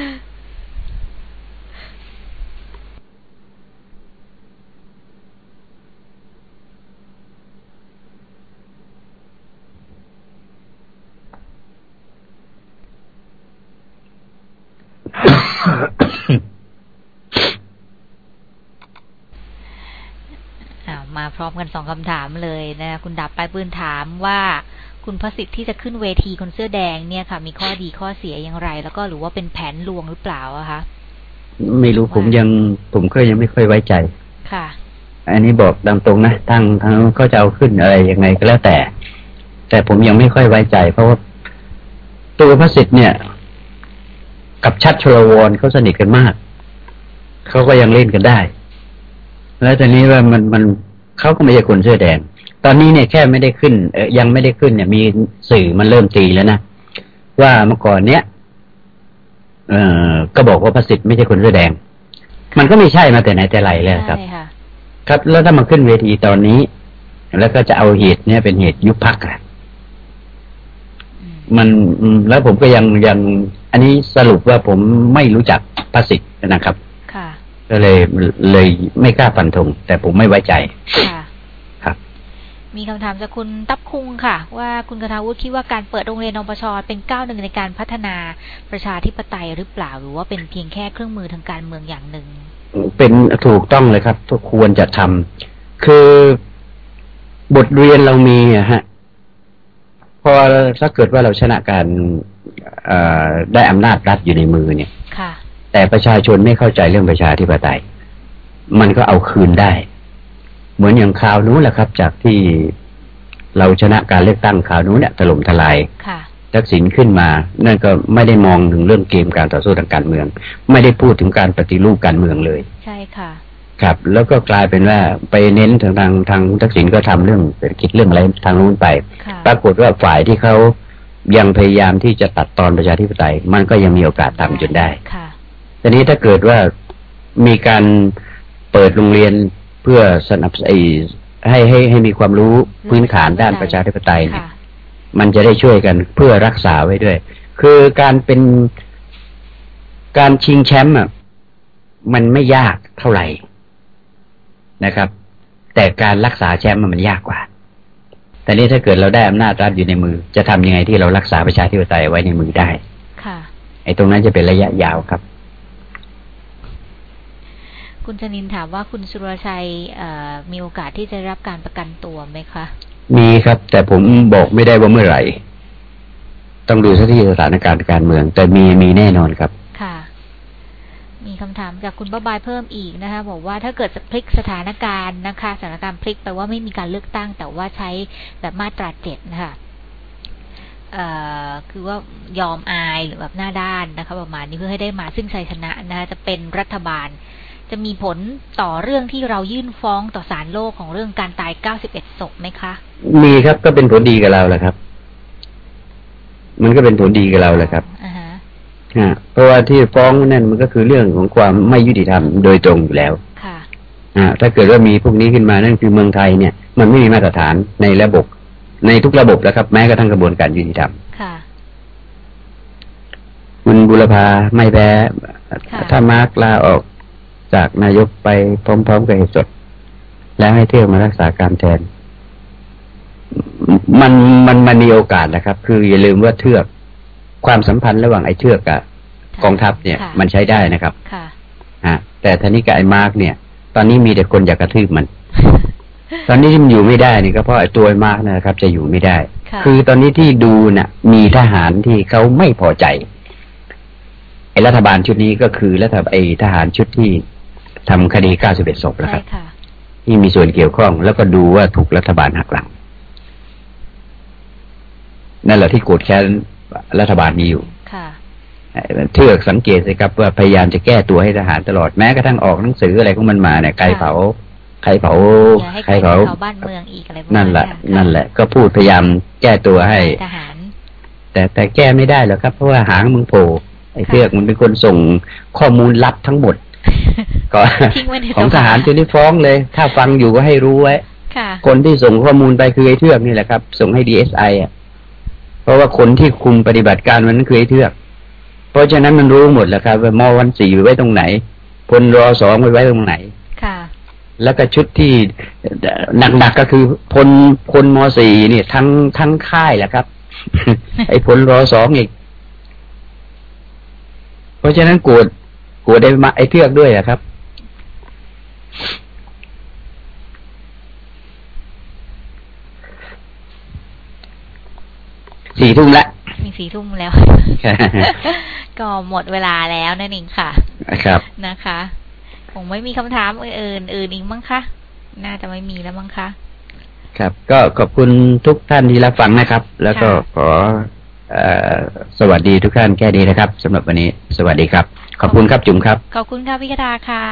มาพร้อมกันสองคำถามเลยนะคุณดับไปลายปืนถามว่าคุณพระสิทธิ์ที่จะขึ้นเวทีคนเสื้อแดงเนี่ยค่ะ มีข้อดีข้อเสียอย่างไร แล้วก็หรือว่าเป็นแผนลวงหรือเปล่าอะคะไม่รู้ผมยังผมก็ยังไม่ค่อยไว้ใจค่ะ อันนี้บอกตามตรงนะทางทางนู้นก็จะเอาขึ้นอะไรยังไงก็แล้วแต่ แต่ผมยังไม่ค่อยไว้ใจ เพราะว่าตัวพระสิทธิ์เนี่ย กับชัดชลวรเขาสนิทกันมาก เขาก็ยังเล่นกันได้ แล้วตอนนี้ว่ามันมันเขาก็ไม่ใช่คนเสื้อแดง ตอนนี้เนี่ยแค่ไม่ได้ขึ้นเออยังไม่ได้ขึ้นเนี่ย มีสื่อมันเริ่มตีแล้วนะว่าเมื่อก่อนเนี้ยเออก็บอกว่าพระสิทธิ์ไม่ใช่คนเสื้อแดง มันก็ไม่ใช่มาแต่ไหนแต่ไรเลยครับใช่ค่ะครับ แล้วถ้ามาขึ้นเวทีตอนนี้ แล้วก็จะเอาเหตุเนี่ยเป็นเหตุยุบพักอะอืมมันอืมแล้วผมก็ยังยัง อันนี้สรุปว่าผมไม่รู้จักพระสิทธิ์นะครับค่ะ ก็เลยเลยไม่กล้าฟันธงแต่ผมไม่ไว้ใจค่ะครับ มีคำถามจากคุณตับคุงค่ะ ว่าคุณกทาวุฒิคิดว่าการเปิดโรงเรียนนปชเป็นก้าวหนึ่งในการพัฒนาประชาธิปไตยหรือเปล่าหรือว่าเป็นเพียงแค่เครื่องมือทางการเมืองอย่างหนึ่ง เป็นถูกต้องเลยครับทุกควรจะทำคือบทเรียนเรามีอะฮะพอถ้าเกิดว่าเราชนะการเอ่อได้อำนาจรัฐอยู่ในมือเนี่ยค่ะ แต่ประชาชนไม่เข้าใจเรื่องประชาธิปไตย มันก็เอาคืนได้ เหมือนอย่างคราวนู้นแหละครับ จากที่เราชนะการเลือกตั้งคราวนู้นเนี่ยถล่มทลายค่ะทักษิณขึ้นมา นั่นก็ไม่ได้มองถึงเรื่องเกมการต่อสู้ทางการเมือง ไม่ได้พูดถึงการปฏิรูปการเมืองเลย ใช่ค่ะ ครับ แล้วก็กลายเป็นว่าไปเน้นทางทางทางทักษิณก็ทำเรื่องเศรษฐกิจเรื่องอะไรทางนู้นไปค่ะปรากฏว่าฝ่ายที่เขายังพยายามที่จะตัดตอนประชาธิปไตย มันก็ยังมีโอกาสทำจนได้ค่ะ ทีนี้ถ้าเกิดว่ามีการเปิดโรงเรียนเพื่อสนับสนุนให้ให้ให้มีความรู้พื้นฐานด้านประชาธิปไตยเนี่ยค่ะมันจะได้ช่วยกันเพื่อรักษาไว้ด้วย คือการเป็นการชิงแชมป์อะมันไม่ยากเท่าไหร่นะครับ แต่การรักษาแชมป์มันยากกว่า แต่นี่ถ้าเกิดเราได้อำนาจรัฐอยู่ในมือ จะทำยังไงที่เรารักษาประชาธิปไตยไว้ในมือได้ ค่ะ ไอ้ตรงนั้นจะเป็นระยะยาวครับ คุณชนินถามว่าคุณสุรชัยเอ่อมีโอกาสที่จะได้รับการประกันตัวไหมคะ มีครับ แต่ผมบอกไม่ได้ว่าเมื่อไหร่ ต้องดูสถานสถานการณ์การเมือง แต่มีมีแน่นอนครับ ค่ะ มีคำถามจากคุณบ้าบายเพิ่มอีกนะคะ บอกว่าถ้าเกิดจะพลิกสถานการณ์นะคะ สถานการณ์พลิกแปลว่าไม่มีการเลือกตั้ง แต่ว่าใช้แบบมาตราเจ็ดนะคะเอ่อคือว่ายอมอายหรือแบบหน้าด้านนะคะ ประมาณนี้เพื่อให้ได้มาซึ่งชัยชนะนะคะจะเป็นรัฐบาล จะมีผลต่อเรื่องที่เรายื่นฟ้องต่อศาลโลกของเรื่องการตาย 91 ศพไหมคะ มีครับก็เป็นผลดีกับเราแหละครับ มันก็เป็นผลดีกับเราแหละครับอ่าฮะฮะเพราะว่าที่ฟ้องนั่นมันก็คือเรื่องของความไม่ยุติธรรมโดยตรงอยู่แล้ว ค่ะอ่าถ้าเกิดว่ามีพวกนี้ขึ้นมานั่นคือเมืองไทยเนี่ย มันไม่มีมาตรฐานในระบบ ในทุกระบบแล้วครับ แม้กระทั่งกระบวนการยุติธรรม ค่ะคุณบุรพาไม่แพ้ค่ะถ้ามาร์กลาออก จากนายกไปพร้อมๆกับเหตุสด แล้วให้เที่ยวมารักษาการแทน มันมันมันมีโอกาสนะครับ คืออย่าลืมว่าเทือกความสัมพันธ์ระหว่างไอ้เทือกกับกองทัพเนี่ยค่ะมันใช้ได้นะครับค่ะฮะแต่ทีนี้กับไอ้มาร์กเนี่ย ตอนนี้มีแต่คนอยากกระทืบมัน ตอนนี้ที่มันอยู่ไม่ได้นี่ก็เพราะไอ้ตัวไอ้มาร์กนะครับ จะอยู่ไม่ได้ค่ะคือตอนนี้ที่ดูน่ะ มีทหารที่เขาไม่พอใจไอ้รัฐบาลชุดนี้ก็คือรัฐบาลไอ้ทหารชุดที่ ทำคดี 91 ศพแล้วคใช่รับค่ะที่มีส่วนเกี่ยวข้อง แล้วก็ดูว่าถูกรัฐบาลหักหลัง นั่นแหละที่โกรธแค้นรัฐบาลนี้อยู่ค่ะเทือกสังเกตสิครับว่าพยายามจะแก้ตัวให้ทหารตลอดแม้กระทั่งออกหนังสืออะไรของมันมาเนี่ยใครเผาใครเผาอย่าให้ใคใครรเผาเผาบ้านเมืองอีกอะไรประมาณนั่นแหละค่นั่นแหละ ก็พูดพยายามแก้ตัวให้ทหารแต่แต่แก้ไม่ได้หรอกครับ เพราะว่าหางมึงโผล่ไอ้เทือกมันเป็นคนส่งข้อมูลลับทั้งหมด ก็ทิ้งไว้ในของทหารสภาจะได้ฟ้องเลย ถ้าฟังอยู่ก็ให้รู้ไว้ค่ะคนที่ส่งข้อมูลไปคือไอ้เทือกนี่แหละครับ ส่งให้ดีเอสไออะ เพราะว่าคนที่คุมปฏิบัติการวันนั้นคือไอ้เทือก เพราะฉะนั้นมันรู้หมดแล้วครับว่ามวันสี่ไว้ตรงไหนพลรอสองไว้ไว้ตรงไหน ค่ะ แล้วก็ชุดที่หนักๆก็คือพลพลมสี่เนี่ยทั้งทั้งค่ายแหละครับ ไอ้พลรอสองอีก เพราะฉะนั้นกวด กวดได้มาไอ้เทือกด้วยอะครับ สี่ทุ่มละ มีสี่ทุ่มแล้ว ก็หมดเวลาแล้วนั่นเองค่ะ ครับ นะคะคงไม่มีคำถามอื่นๆอื่นอีกมั้งคะ น่าจะไม่มีแล้วมั้งคะ ครับ ก็ขอบคุณทุกท่านที่รับฟังนะครับ แล้วก็ค่ะขอเออ สวัสดีทุกท่านแค่นี้นะครับ สำหรับวันนี้ สวัสดีครับ ขอบคุณครับจุ๋มครับ ขอบคุณครับพิกาดาค่ะ